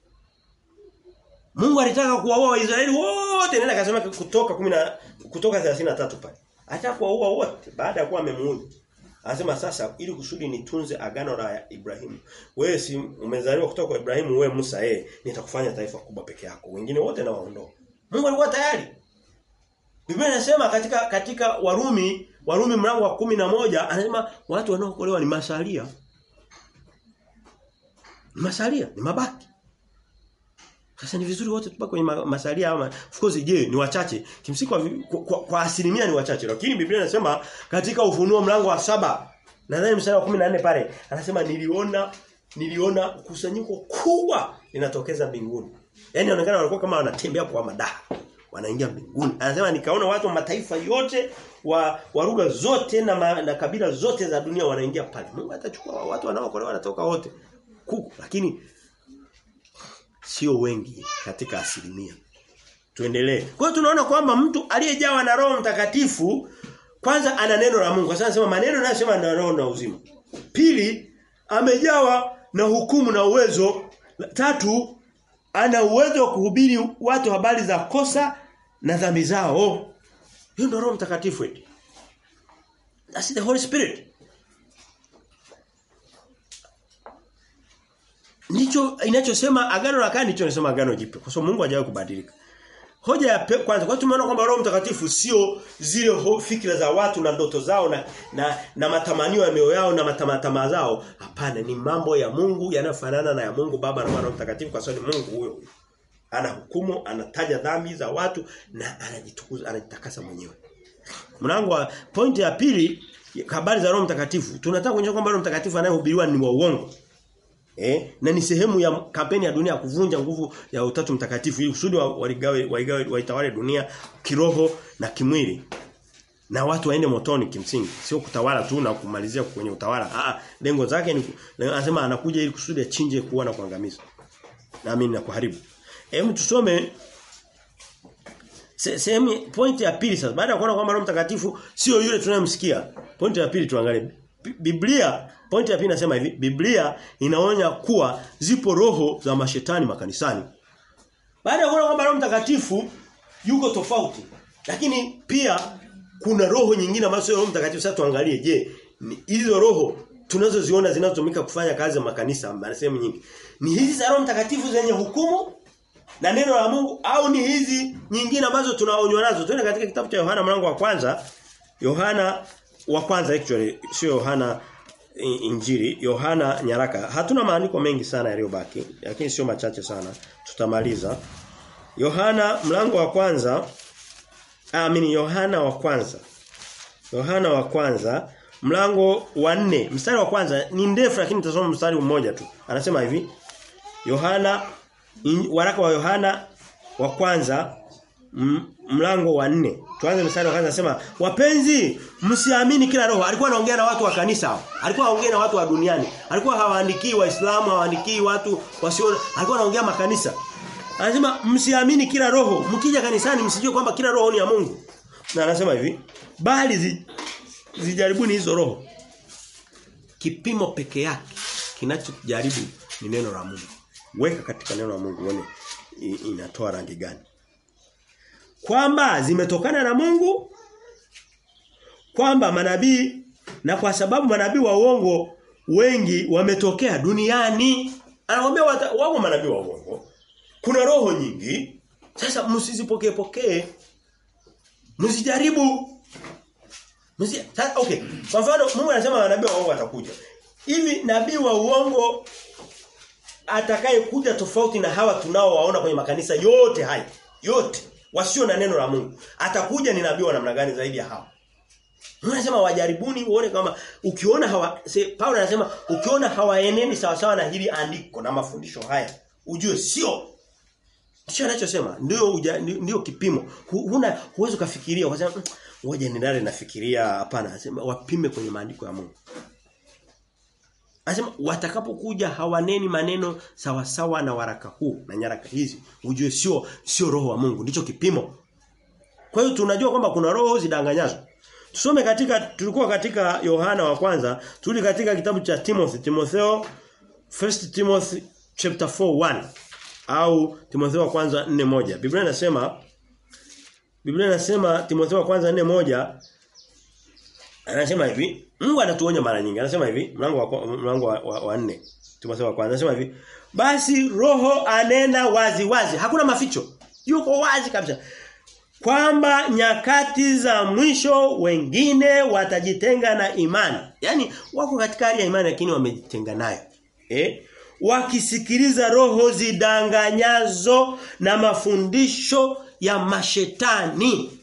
Mungu alitaka kuwaua Waisraeli wote nenda akasema kutoka 10 kutoka 33 pale. Alitaka kuwaua wote baada ya kuwa amemuua. Anasema sasa ili kusudi nitunze agano la Ibrahimu. Wewe si umezaliwa kutoka kwa Ibrahimu wewe Musa eh nitakufanya taifa kubwa peke yako. Wengine wote na waondoa. Mungu alikuwa tayari. Biblia inasema katika katika Warumi Warumi mlango wa kumi na moja anasema watu wanaokolewa ni masalia. Masalia, ni mabaki. Sasa ni vizuri wote tubaki kwenye masalia ama of course je ni wachache kimsingi kwa, kwa, kwa asilimia ni wachache lakini Biblia inasema katika ufunuo mlango wa saba nadhani mstari wa 14 pale anasema niliona niliona kusanyiko kubwa linatokeza mbinguni. Yaani inaonekana walikuwa kama wanatembea kwa madaha. Wanaingia mbinguni. Anasema nikaona watu wa mataifa yote wa, wa lugha zote na, ma, na kabila zote za dunia wanaingia pale. Mungu atachukua watu wanaokolewa wanatoka wote. Kuku lakini sio wengi katika asilimia. Tuendelee. Kwa hiyo tunaona kwamba mtu aliyejawa na Roho Mtakatifu kwanza ana neno la Mungu. Sasa nasema maneno yanayosema na roho na uzima. Pili, amejawa na hukumu na uwezo. Tatu, ana uwezo wa kuhubiri watu habari za kosa na dhambi zao. Hiyo ndio Roho Mtakatifu. That's the Holy Spirit. Ndicho inachosema agano la kale ndicho inasema agano jipya. Kwa sababu Mungu hajawahi kubadilika. Hoja ya kwanza kwa tumeona kwamba Roho Mtakatifu sio zile fikra za watu na ndoto zao na na, na matamanio ya mioyo yao na matamatama zao. Hapana, ni mambo ya Mungu yanayofanana na ya Mungu Baba na Roho Mtakatifu kwa sababu Mungu huyo. Ana hukumu, anataja dhambi za watu na anajitukuza, anajitakasa mwenyewe. Mlango wa pointi ya pili habari za Roho Mtakatifu. Tunataka kuonyesha kwamba Roho Mtakatifu anayehubiriwa ni wa uongo. Eh, na ni sehemu ya kampeni ya dunia kuvunja nguvu ya utatu mtakatifu ili kusudi waligawe waigawe waitawale dunia kiroho na kimwili. Na watu waende motoni kimsingi, sio kutawala tu na kumalizia kwenye utawala. Ah, lengo zake ni anasema anakuja ili kusudi achinje kuwa na kuangamiza. Naamini na kuharibu. Hem tusome sehemu point ya pili sasa. Baada ya kuona kwamba Roho Mtakatifu sio yule tunayemsikia. Point ya pili tuangalie. Biblia Pointi ya pili nasema hivi, Biblia inaonya kuwa zipo roho za mashetani makanisani. Baada ya kuona kwamba Roho Mtakatifu yuko tofauti, lakini pia kuna roho nyingine ambazo sio Roho Mtakatifu. Sasa tuangalie, je, hizo roho tunazoziona zinazotumika kufanya kazi za makanisa na sehemu nyingi. Ni hizi za Roho Mtakatifu zenye hukumu na neno la Mungu au ni hizi nyingine ambazo tunaonywa nazo? Twende katika kitabu cha Yohana mlango wa kwanza. Yohana wa kwanza actually sio Yohana Injili Yohana nyaraka. Hatuna maandiko mengi sana yaliyobaki lakini sio machache sana. Tutamaliza. Yohana mlango wa kwanza. Amini Yohana wa kwanza. Yohana wa kwanza mlango wa nne. Mstari wa kwanza ni ndefu lakini tutasoma mstari mmoja tu. Anasema hivi. Yohana waraka wa Yohana wa kwanza m, mlango wa nne Tuanze mstari wa kwanza anasema wapenzi msiamini kila roho. Alikuwa anaongea na watu wa kanisa. Alikuwa anaongea na watu wa duniani. Alikuwa hawaandikii waislamu, hawaandikii watu wasio alikuwa anaongea makanisa. Anasema msiamini kila roho. Mkija kanisani msijue kwamba kila roho ni ya Mungu. Na anasema hivi, bali zi, zijaribuni hizo roho. Kipimo peke yake kinachojaribu ni neno la Mungu. Weka katika neno la Mungu uone inatoa rangi gani. Kwamba zimetokana na Mungu kwamba manabii na kwa sababu manabii wa uongo wengi wametokea duniani. Anawaambia wao manabii wa uongo. Kuna roho nyingi. Sasa msizipokee pokee. Msijaribu. Msi okay. Kwa mfano Mungu anasema manabii wa uongo atakuja. Hivi nabii wa uongo atakayekuja tofauti na hawa tunao waona kwenye makanisa yote haya. Yote wasio na neno la Mungu. Atakuja ni nabii wa namna gani zaidi ya hao? Anasema wajaribuni uone kama ukiona hawa se, Paulo anasema ukiona hawaeneni sawa sawa na hili andiko na mafundisho haya ujue sio sio anachosema ndio ndio kipimo huna huwezi kufikiria sababu ngoja ni nafikiria hapana anasema wapime kwenye maandiko ya Mungu Anasema watakapokuja hawaneni maneno sawa sawa na waraka huu na nyaraka hizi. Ujue sio sio roho wa Mungu ndicho kipimo. Kwa hiyo tunajua kwamba kuna roho zidanganyazo. Tusome katika tulikuwa katika Yohana wa kwanza, tuli katika kitabu cha Timothy, Timotheo First Timothy chapter 4 1 au Timotheo wa kwanza 4 moja. Biblia inasema Biblia inasema Timotheo wa kwanza 4 moja anasema hivi, Mungu anatuonya mara nyingi. Anasema hivi, mlango wa mlango wa, wa, wa 4. Tumesema kwanza anasema hivi, basi roho anena wazi wazi, hakuna maficho. Yuko wazi kabisa kwamba nyakati za mwisho wengine watajitenga na imani. Yaani wako katika hali ya imani lakini wamejitenga nayo. Eh? Wakisikiliza roho zidanganyazo na mafundisho ya mashetani.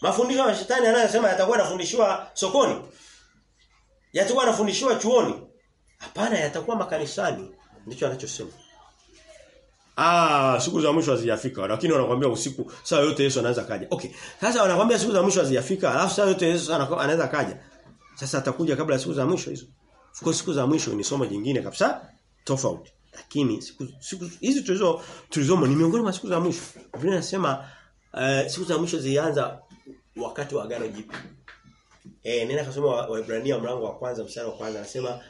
Mafundisho ya shetani anayosema yatakuwa yanafundishwa sokoni. Yatakuwa yanafundishwa chuoni. Hapana, yatakuwa makanisani. Ndicho anachosema. Ah, siku za mwisho hazijafika. Lakini wanakuambia usiku saa yote Yesu anaweza kaja. Okay. Sasa wanakuambia siku za mwisho hazijafika, alafu saa yote Yesu anaweza kaja. Sasa atakuja kabla ya siku za mwisho hizo. Kwa siku za mwisho ni somo jingine kabisa tofauti. Lakini siku siku hizi tulizo tulizomo ni miongoni mwa siku za mwisho. Biblia inasema uh, siku za mwisho zilianza wakati wa agano jipya. Eh, nenda kasoma Waebrania wa mlango wa kwanza mstari wa kwanza anasema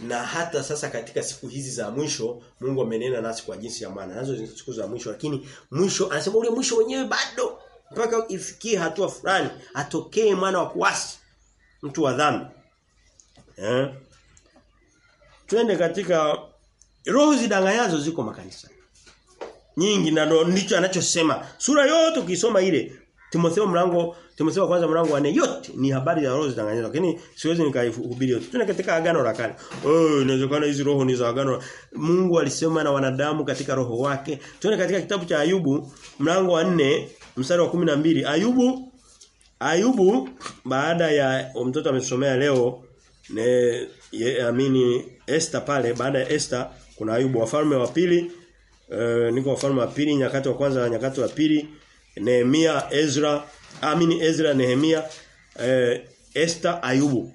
na hata sasa katika siku hizi za mwisho Mungu amenena nasi kwa jinsi ya maana. Nazo siku za mwisho lakini mwisho anasema ule mwisho wenyewe bado mpaka ifikie hatua fulani atokee mwana wa kuasi mtu wa dhambi. Eh? Twende katika roho zidanganyazo ziko makanisa. Nyingi na ndicho anachosema. Sura yote ukisoma ile Timotheo mlango Wa kwanza mlango wa 4 yote ni habari za roho zidanganyazo lakini siwezi nikaihubiri yote. Tuna katika agano la kale. Oh, inawezekana hizi roho ni za agano. Mungu alisema na wanadamu katika roho wake. Tuna katika kitabu cha Ayubu mlango wa 4 mstari wa 12. Ayubu Ayubu baada ya mtoto amesomea leo ne ye, amini Esther pale baada ya Esther kuna Ayubu wafalme wa pili e, niko wafalme wa pili nyakati wa kwanza na nyakati wa pili Nehemia Ezra amini Ezra Nehemia eh, Esther Ayubu.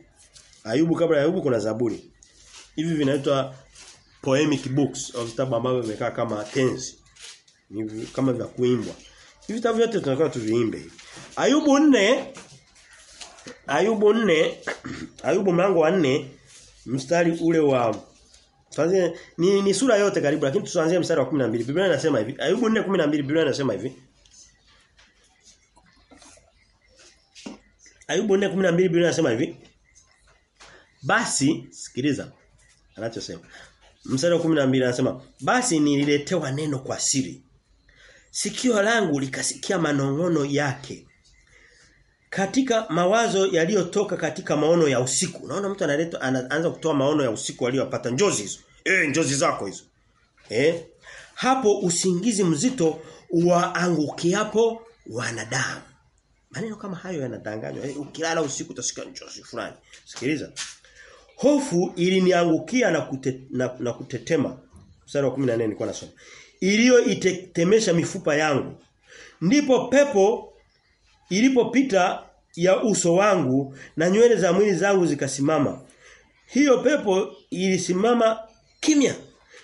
Ayubu kabla ya Ayubu kuna Zaburi. Hivi vinaitwa poemic books au vitabu ambavyo vimekaa kama tenzi ni kama vya kuimbwa. Hivi vitabu vyote tunataka tuviimbe Ayubu 4 Ayubu 4 Ayubu mlango wa 4 mstari ule wa Tuanze ni, ni sura yote karibu lakini tuanzie mstari wa 12. Biblia inasema hivi. Ayubu 4:12 Biblia inasema hivi. Ayubu 4:12 Biblia inasema hivi. Basi sikiliza anachosema. Mstari wa 12 anasema basi nililetewa neno kwa siri. Sikio langu likasikia manongono yake katika mawazo yaliyotoka katika maono ya usiku. Naona mtu analeta anaanza kutoa maono ya usiku aliyopata njozi hizo. Eh njozi zako hizo. Eh? Hapo usingizi mzito uwaangukiapo wanadamu. Maneno kama hayo yanadanganywa. Hey, ukilala usiku utasikia njozi fulani. Sikiliza. Hofu iliniangukia na, kute, na, na kutetema. Mstari wa 14 nilikuwa nasoma. Iliyo itetemesha mifupa yangu. Ndipo pepo ilipopita ya uso wangu na nywele za mwili zangu zikasimama. Hiyo pepo ilisimama kimya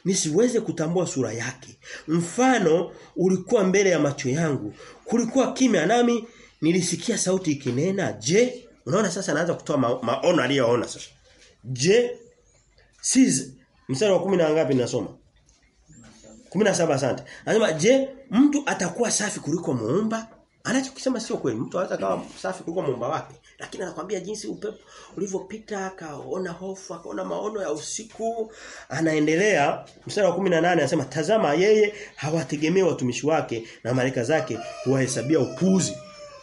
nisiweze kutambua sura yake. Mfano ulikuwa mbele ya macho yangu. Kulikuwa kimya nami nilisikia sauti ikinena, "Je, unaona sasa anaanza kutoa ma maono aliyoona sasa. Je, si mstari wa 10 na ngapi ninasoma? 17 asante. Anasema, "Je, mtu atakuwa safi kuliko muumba?" Anachokisema sio kweli. Mtu anaweza kawa safi kuliko muumba wake, lakini anakuambia jinsi upepo ulivyopita akaona hofu, akaona maono ya usiku. Anaendelea mstari wa 18 anasema, "Tazama yeye hawategemei watumishi wake na malaika zake huwahesabia upuzi."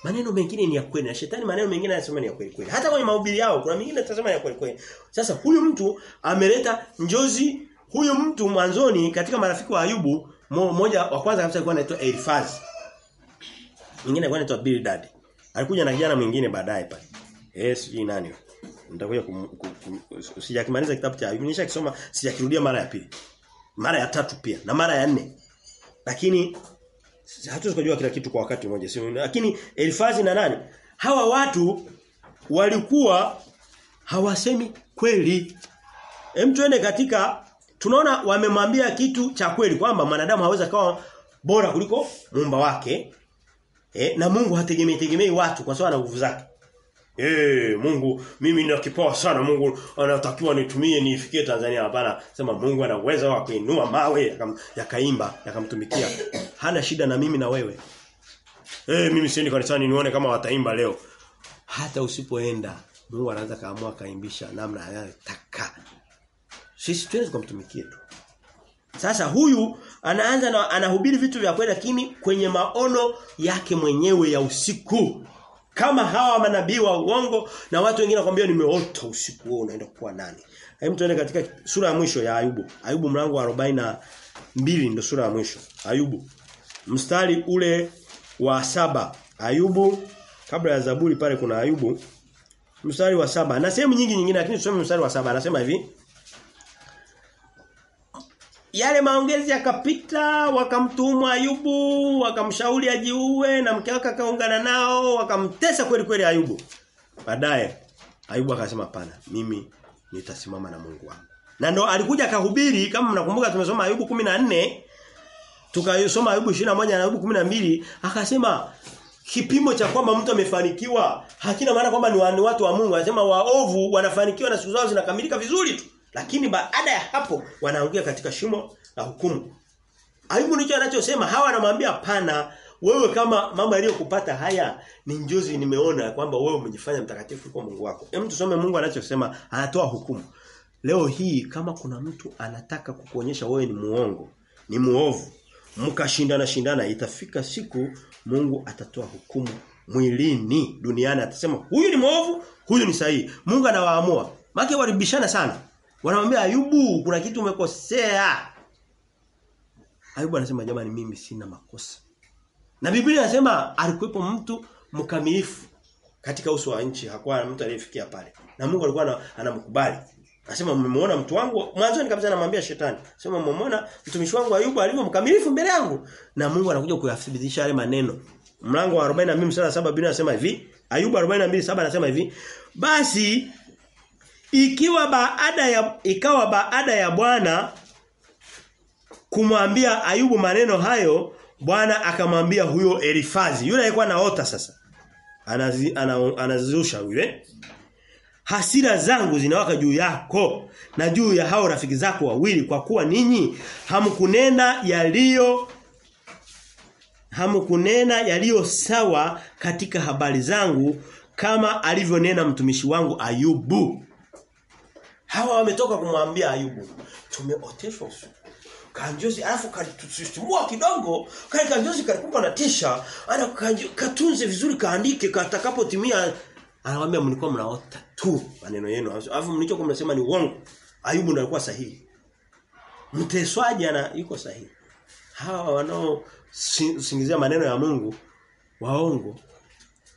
Maneno mengine ni ya kweli na shetani maneno mengine anasema ni ya kweli kweli. Hata kwenye mahubiri yao kuna mengine atasema ni ya kweli kweli. Sasa huyu mtu ameleta njozi huyu mtu mwanzoni katika marafiki wa Ayubu mmoja wa kwanza kabisa alikuwa anaitwa Elifaz. Mwingine alikuwa anaitwa Bildad. Alikuja na kijana mwingine baadaye pale. Eh sijui nani. Nitakuja sijakimaliza kitabu cha Ayubu. Nishakisoma sijakirudia mara ya pili. Mara ya tatu pia na mara ya nne. Lakini hatuwezi kujua kila kitu kwa wakati mmoja sio lakini Elifazi na nani? Hawa watu walikuwa hawasemi kweli. Hem tuende katika tunaona wamemwambia kitu cha kweli kwamba mwanadamu hawezi kawa bora kuliko muumba wake. Eh, na Mungu hategemei tegemei watu kwa sababu ana nguvu zake Eh Mungu mimi nina kipawa sana Mungu anatakiwa nitumie niifikie Tanzania. Hapana sema Mungu ana uwezo wa kuinua mawe yakaimba yakamtumikia. Hana shida na mimi na wewe. Eh mimi siendi kanisani nione kama wataimba leo. Hata usipoenda Mungu anaanza kaamua kaimbisha namna anayotaka. Sisi tuweze kumtumikia tu. Sasa huyu anaanza na anahubiri vitu vya kweli lakini kwenye maono yake mwenyewe ya usiku kama hawa manabii wa uongo na watu wengine wakwambia nimeota usiku huo unaenda kuwa nani. Hebu tuende katika sura ya mwisho ya Ayubu. Ayubu mlango wa 42 ndio sura ya mwisho. Ayubu. Mstari ule wa saba Ayubu kabla ya Zaburi pale kuna Ayubu. Mstari wa saba Na sehemu nyingi nyingine lakini tusome mstari wa saba Anasema hivi. Yale maongezi yakapita wakamtumwa Ayubu wakamshauri ajiue na mke wake akaungana nao wakamtesa kweli kweli Ayubu. Baadaye Ayubu akasema pana mimi nitasimama na Mungu wangu. Na ndo alikuja akahubiri kama mnakumbuka tumesoma Ayubu 14 tukayosoma Ayubu 21 na Ayubu 12 akasema kipimo cha kwamba mtu amefanikiwa hakina maana kwamba ni watu wa Mungu anasema waovu wanafanikiwa na siku zao zinakamilika vizuri tu lakini baada ya hapo wanaangukia katika shimo la hukumu. Ayubu ndicho anachosema hawa anamwambia pana wewe kama mambo yaliyokupata haya ni njozi nimeona kwamba wewe umejifanya mtakatifu kwa Mungu wako. Hem tusome Mungu anachosema anatoa hukumu. Leo hii kama kuna mtu anataka kukuonyesha wewe ni muongo, ni muovu, mkashindana shindana itafika siku Mungu atatoa hukumu mwilini duniani atasema huyu ni muovu, huyu ni sahihi. Mungu anawaamua. Maki waribishana sana. Wanamwambia Ayubu kuna kitu umekosea. Ayubu anasema jamani mimi sina makosa. Na Biblia inasema alikuwepo mtu mkamilifu katika uso wa nchi, hakuwa mtu aliyefikia pale. Na Mungu alikuwa anamkubali. Anasema mmemwona mtu wangu mwanzoni kabisa anamwambia shetani. Anasema mmemwona mtumishi wangu Ayubu alivyo mkamilifu mbele yangu. Na Mungu anakuja kuyathibitisha yale maneno. Mlango wa 42 mstari 7 Biblia inasema hivi, Ayubu 42:7 anasema hivi, basi ikiwa baada ya ikawa baada ya Bwana kumwambia Ayubu maneno hayo Bwana akamwambia huyo Elifazi. Yule alikuwa naota sasa. Anazi, ana, anazusha yule Hasira zangu zinawaka juu yako na juu ya hao rafiki zako wawili kwa kuwa ninyi hamkunena yaliyo hamkunena yaliyo sawa katika habari zangu kama alivyonena mtumishi wangu Ayubu Hawa wametoka kumwambia Ayubu, tumeoteshwa usiku. Kanjozi alafu kalitusisimua kidogo, kale kanjozi kalikupa na tisha, ana katunze vizuri kaandike katakapotimia. anawaambia mlikuwa mnaota tu maneno yenu. Alafu mlichokuwa mnasema ni uongo. Ayubu ndiye alikuwa sahihi. Mteswaji ana yuko sahihi. Hawa wanao singizia maneno ya Mungu waongo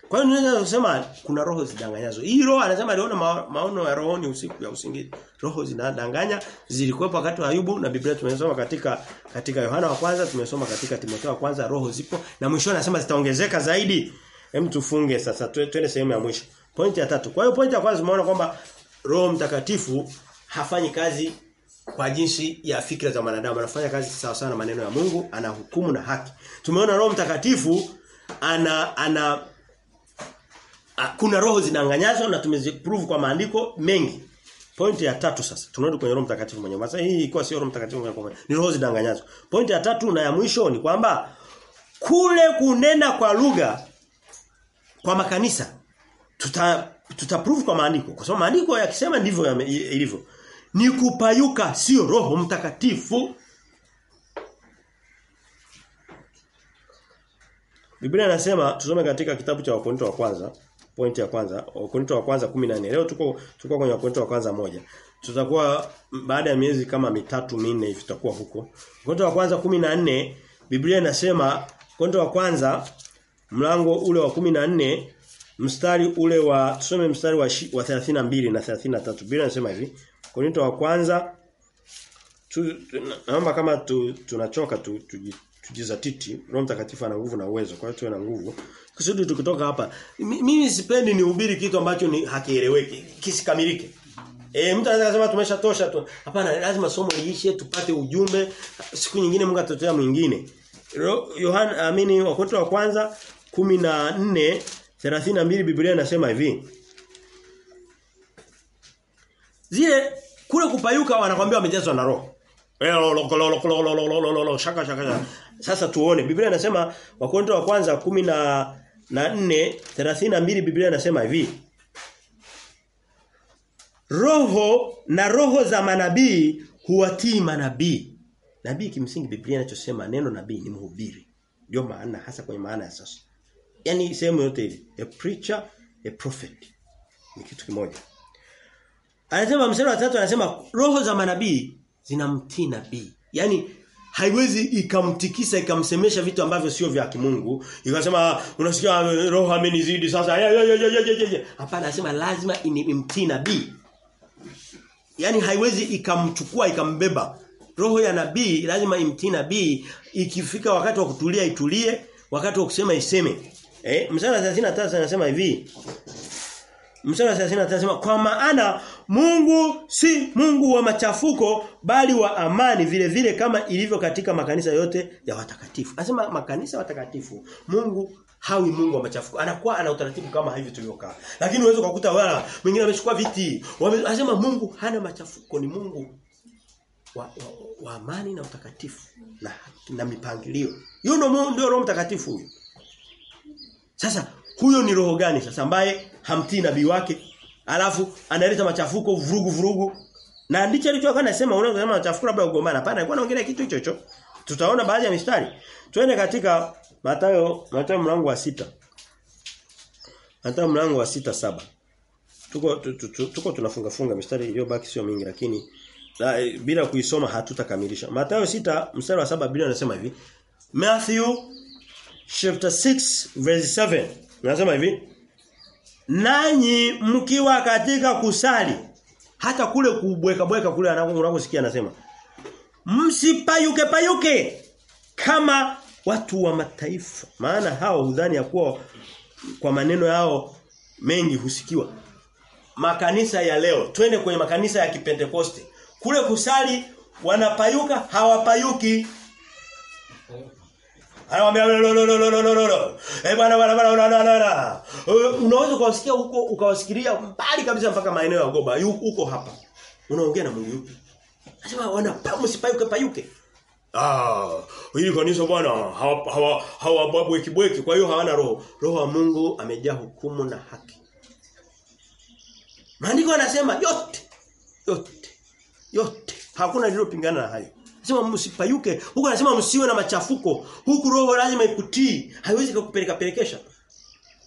Kwa hiyo tunaweza kusema kuna roho zidanganyazo. Hii roho anasema aliona ma, maono ya rohoni usiku ya usingizi. Roho zinadanganya zilikuwepo wakati wa Ayubu na Biblia tumesoma katika katika Yohana wa kwanza tumesoma katika Timotheo wa kwanza roho zipo na mwisho anasema zitaongezeka zaidi. Hem tufunge sasa twende sehemu ya mwisho. Pointi ya tatu. Kwa hiyo pointi ya kwanza tumeona kwamba Roho Mtakatifu hafanyi kazi kwa jinsi ya fikra za wanadamu. Anafanya kazi sawa sawa na maneno ya Mungu, anahukumu na haki. Tumeona Roho Mtakatifu ana ana kuna roho zinanganyazwa na tumeziprove kwa maandiko mengi. Pointi ya tatu sasa. Tunarudi kwenye Roho Mtakatifu mwenyewe. Sasa hii ilikuwa sio Roho Mtakatifu mwenyewe. Ni roho zinanganyazwa. Pointi ya tatu na ya mwisho ni kwamba kule kunena kwa lugha kwa makanisa tuta tutaprove kwa maandiko kwa sababu maandiko yakisema ndivyo ilivyo ni kupayuka sio roho mtakatifu Biblia inasema tusome katika kitabu cha Wakorintho wa kwanza pointi ya kwanza Wakorintho wa kwanza 14 leo tuko tuko kwenye Wakorintho wa kwanza moja. Tutakuwa baada ya miezi kama mitatu minne hivi tutakuwa huko. Wakorintho wa kwanza 14 Biblia inasema Wakorintho wa kwanza mlango ule wa 14 mstari ule wa tusome mstari wa, wa 32 na 33 Biblia inasema hivi Korinto wa kwanza tu, naomba kama tu, tunachoka tu, tu, tujizatiti Roho Mtakatifu ana nguvu na uwezo kwa hiyo tuwe na nguvu kusudi tukitoka hapa mimi sipendi nihubiri kitu ambacho ni hakieleweki kisikamilike Eh mtu anaweza kusema tumeshatosha tu. Hapana lazima somo liishe tupate ujumbe siku nyingine Mungu atatotea mwingine. Yohana amini wakorintho wa kwanza 14 32 Biblia inasema hivi. Zile kule kupayuka wanakwambia wamejazwa na roho. Shaka shaka. Sasa tuone Biblia inasema Wakorintho wa kwanza 10 na 4 32 Biblia inasema hivi. Roho na roho za manabii huwatii manabii. Nabii kimsingi Biblia inachosema neno nabii ni mhubiri. Ndio maana hasa kwenye maana ya sasa. Yaani sehemu yote ile, a preacher, a prophet. Ni kitu kimoja. Anasema mstari wa tatu anasema roho za manabii zinamtii nabii. Yaani haiwezi ikamtikisa ikamsemesha vitu ambavyo sio vya kimungu. Ikasema unasikia roho amenizidi sasa. Hapana anasema lazima imtii nabii. yani haiwezi ikamchukua ikambeba. Roho ya nabii lazima imtii nabii ikifika wakati wa kutulia itulie, wakati wa kusema iseme. Eh, msana wa 33 anasema hivi. Mstari wa 30 anasema kwa maana Mungu si Mungu wa machafuko bali wa amani vile vile kama ilivyo katika makanisa yote ya watakatifu. Anasema makanisa watakatifu Mungu hawi Mungu wa machafuko. Anakuwa ana utaratibu kama hivi tuliokaa. Lakini unaweza kukuta wala mwingine amechukua viti. Anasema Mungu hana machafuko ni Mungu wa, wa, wa amani na utakatifu na na mipangilio. Yule ndio ndio Roho Mtakatifu huyo. Sasa huyo ni roho gani sasa ambaye hamtii nabii wake. Alafu analeta machafuko vurugu vurugu. Na ndicho alichokuwa anasema unaweza kusema machafuko labda ugombana hapana alikuwa anaongelea kitu hicho hicho. Tutaona baadhi ya mistari. Twende katika Mathayo Mathayo mlango wa sita. Mathayo mlango wa sita saba. Tuko tuko, tuko tunafunga funga. Mistari iliyobaki sio mingi lakini la, bila kuisoma hatutakamilisha. Mathayo sita mstari wa saba Biblia inasema hivi. Matthew chapter 6 verse 7 Nasema hivi Nanyi mkiwa katika kusali hata kule kubweka bweka kule unakosikia anasema msipayuke payuke kama watu wa mataifa. Maana hao hudhani ya kuwa kwa maneno yao mengi husikiwa. Makanisa ya leo twende kwenye makanisa ya kipentekoste. Kule kusali wanapayuka hawapayuki Anamwambia lo lo lo lo lo lo lo. Eh bwana bwana bwana unaweza kuwasikia huko ukawasikilia mbali kabisa mpaka maeneo ya Goba huko hapa. Unaongea na Mungu yupi? Anasema wana msipayuke payuke. Ah, hili kanisa bwana hawa hawa babu bweki kwa hiyo hawana roho. Roho wa Mungu amejaa hukumu na haki. Maandiko yanasema yote yote yote hakuna lililopingana na hayo. Anasema msipayuke. Huko anasema msiwe na machafuko. Huku roho lazima ikutii. Haiwezi kukupeleka pelekesha.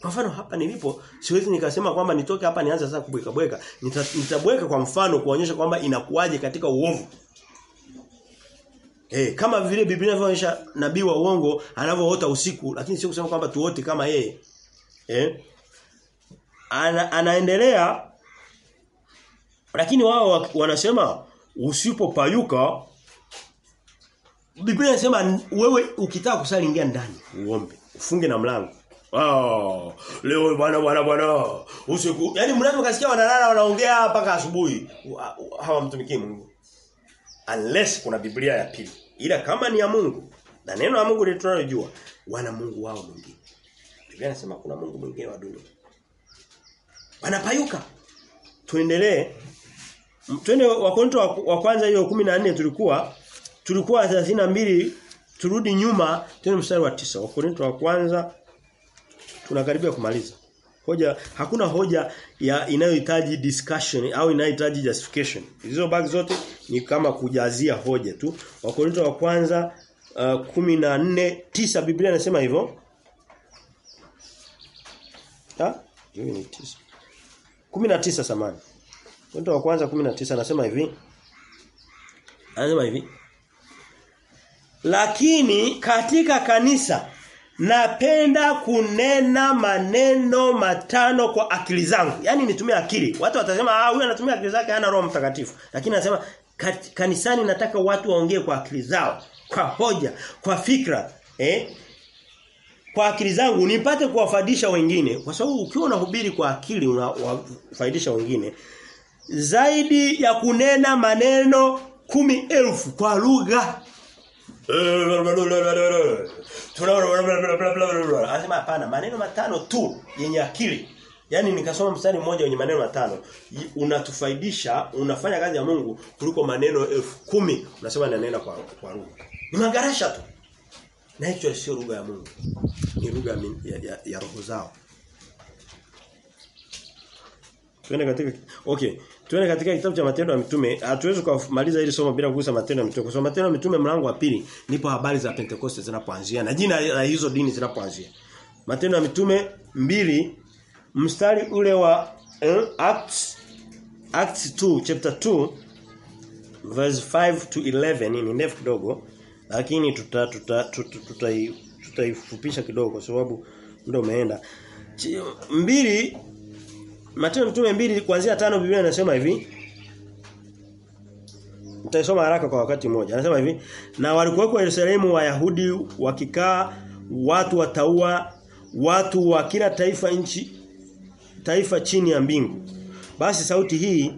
Kwa mfano hapa nilipo siwezi nikasema kwamba nitoke hapa nianze sasa kubweka bweka. Nita, nitabweka kwa mfano kuonyesha kwamba inakuwaje katika uovu. Eh, kama vile Biblia inavyoonyesha nabii wa uongo anavyoota usiku, lakini sio kusema kwamba tuote kama yeye. eh ana, anaendelea lakini wao wanasema usipopayuka Biblia inasema wewe ukitaka kusali ingia ndani uombe ufunge na mlango Oh, leo bwana bwana bwana. Usiku. yani mnaweza kasikia wanalala wanaongea mpaka asubuhi. Hawamtumikii Mungu. Unless kuna Biblia ya pili. Ila kama ni ya Mungu na neno la Mungu tunalojua wana Mungu wao mwingine. Biblia inasema kuna Mungu mwingine wa dunia. Wanapayuka. Tuendelee. Twende wa wa kwanza hiyo 14 tulikuwa tulikuwa 32 turudi nyuma tena mstari wa tisa Wakorintho wa kwanza tunakaribia kumaliza. Hoja hakuna hoja ya inayohitaji discussion au inayohitaji justification. Hizo bag zote ni kama kujazia hoja tu. Wakorintho wa kwanza uh, 14 9 Biblia inasema hivyo. Ha? Hiyo ni 9. 19 samani. Wakorintho wa kwanza 19 anasema hivi. Anasema hivi. Lakini katika kanisa napenda kunena maneno matano kwa akili zangu. Yaani nitumie akili. Watu watasema ah huyu anatumia akili zake hana roho mtakatifu. Lakini anasema kanisani nataka watu waongee kwa akili zao, kwa hoja, kwa fikra, eh? Kwa akili zangu nipate kuwafadisha wengine. Kwa sababu ukiwa unahubiri kwa akili unawafaidisha wengine zaidi ya kunena maneno kumi elfu kwa lugha Anasema hapana maneno matano tu yenye akili. Yaani nikasoma mstari mmoja wenye maneno matano unatufaidisha unafanya kazi ya Mungu kuliko maneno elfu kumi unasema nanena kwa kwa lugha. Ni magarasha tu. Na hicho sio lugha ya Mungu. Ni lugha ya, ya, ya roho zao. Tuende katika okay Tuende katika kitabu cha Matendo ya Mitume. Hatuwezi kumaliza hili somo bila kugusa Matendo ya Mitume. Kwa sababu Matendo ya Mitume mlango wa pili ndipo habari za Pentecoste zinapoanzia na jina la hizo dini zinapoanzia. Matendo ya Mitume mbili mstari ule wa eh, Acts Acts 2 chapter 2 verse 5 to 11 ni ndefu kidogo lakini tuta tuta tutaifupisha tuta, tuta kidogo kwa sababu muda umeenda. Mbili Matendo mtume mbili kuanzia tano Biblia inasema hivi. Nitaisoma haraka kwa wakati mmoja. Anasema hivi, na walikuwa Yerusalemu Wayahudi wakikaa watu wataua watu wa kila taifa nchi taifa chini ya mbingu. Basi sauti hii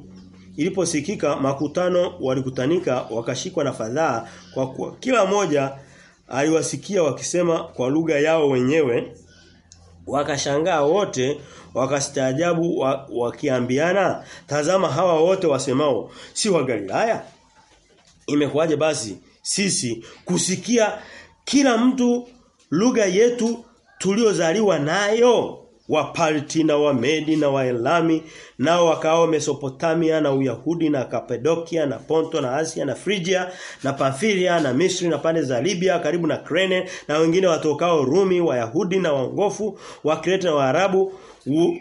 iliposikika makutano walikutanika wakashikwa na fadhaa kwa kuwa kila mmoja aliwasikia wakisema kwa lugha yao wenyewe wakashangaa wote wakastaajabu wakiambiana tazama hawa wote wasemao si wa Galilaya? Imekuwaje basi sisi kusikia kila mtu lugha yetu tuliozaliwa nayo Wapalti na Wamedi na Waelami nao wakao Mesopotamia na Uyahudi na Kapadokia na Ponto na Asia na Frigia na Pamphylia na Misri na pande za Libya karibu na Krene na wengine watokao Rumi Wayahudi na Wangofu wa Kreta na Waarabu.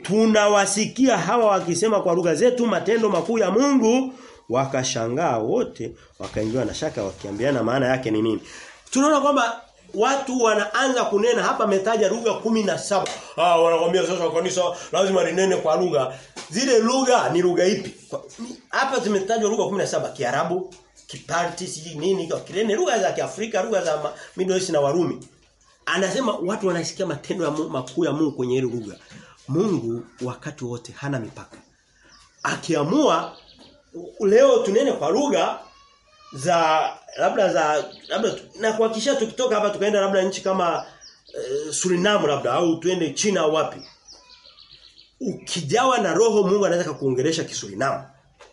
Tunawasikia hawa wakisema kwa lugha zetu matendo makuu ya Mungu. Wakashangaa wote wakaingiwa na shaka wakiambiana maana yake ni nini. Tunaona kwamba watu wanaanza kunena. Hapa ametaja lugha kumi na saba. Ah wanakuambia sasa kanisa lazima linene kwa lugha. Zile lugha ni lugha ipi? Hapa zimetajwa lugha 17 Kiarabu Kiparti siji nini kwa kirene. Lugha za Kiafrika lugha za Middle na Warumi. Anasema watu wanasikia matendo ya makuu ya Mungu kwenye ile lugha. Mungu wakati wote hana mipaka. Akiamua leo tunene kwa lugha za labda za labda na kuhakikisha tukitoka hapa tukaenda labda nchi kama e, Suriname labda au tuende China wapi. Ukijawa na roho Mungu anaweza kukuongelesha Kisuriname.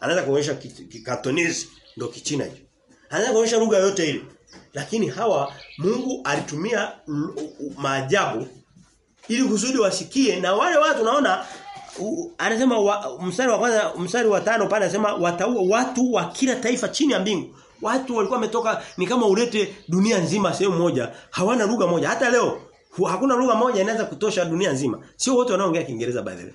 Anaweza kuonyesha Kikantonese ndio Kichina hicho. Anaweza kuonyesha lugha yote ile. Lakini hawa Mungu alitumia maajabu ili kusudi wasikie na wale watu naona uh, anasema wa, mstari wa kwanza mstari wa tano pale anasema wataua watu wa kila taifa chini ya mbingu watu walikuwa wametoka ni kama ulete dunia nzima sehemu moja hawana lugha moja hata leo hakuna lugha moja inaweza kutosha dunia nzima sio wote wanaongea Kiingereza by the way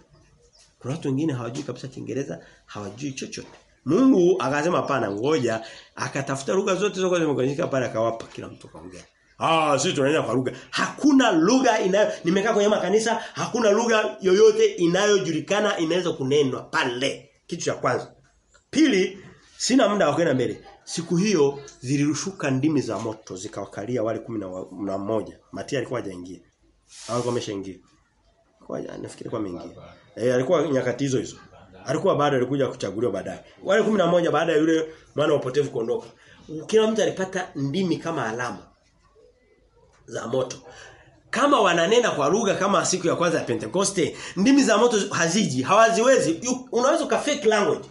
kuna watu wengine hawajui kabisa Kiingereza hawajui chochote Mungu akasema hapana ngoja akatafuta lugha zote zote zimekanyika pale akawapa kila mtu kaongea Ah, sisi tunaenda kwa lugha. Hakuna lugha inayo nimekaa kwenye makanisa, hakuna lugha yoyote inayojulikana inaweza kunenwa pale. Kitu cha kwanza. Pili, sina muda wa kwenda mbele. Siku hiyo zilirushuka ndimi za moto zikawakalia wale kumi na mmoja. Matia alikuwa hajaingia. Alikuwa ameshaingia. Kwa nafikiri kwa mengi. Eh alikuwa nyakati hizo hizo. Alikuwa bado alikuja kuchaguliwa baadaye. Wale kumi na moja baada ya yule mwana wa upotevu kuondoka. Kila mtu alipata ndimi kama alama za moto. Kama wananena kwa lugha kama siku ya kwanza ya Pentecoste, ndimi za moto haziji, hawaziwezi. Unaweza ka fake language.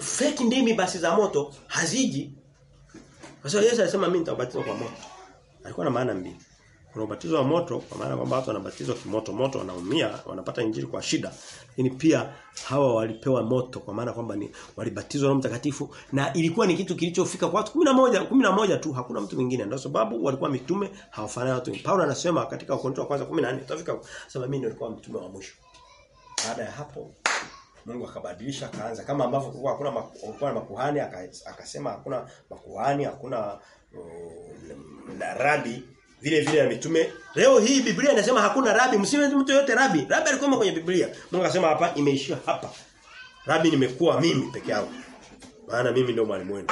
Fake ndimi basi za moto haziji. Kwa sababu Yesu alisema mimi nitabatizwa kwa moto. Alikuwa na maana mbili. Kuna ubatizo wa moto kwa maana kwamba watu wanabatizwa kimoto moto wanaumia, wanapata injili kwa shida. Lakini pia hawa walipewa moto kwa maana kwamba ni walibatizwa na Mtakatifu na ilikuwa ni kitu kilichofika kwa watu 11 11 tu hakuna mtu mwingine ndio sababu walikuwa mitume hawafanani watu. Paulo anasema katika Wakorintho wa kwanza 14 tutafika sema mimi nilikuwa mtume wa mwisho. Baada ya hapo Mungu akabadilisha akaanza kama ambavyo kulikuwa hakuna kulikuwa na makuhani akasema hakuna makuhani hakuna uh, rabi vile vile na mitume. Leo hii Biblia inasema hakuna rabi, msiwe mtu yote rabi. Rabi alikuwa kwenye Biblia. Mungu akasema hapa imeishia hapa. Rabi nimekuwa mimi peke yangu. Maana mimi ndio mwalimu wenu.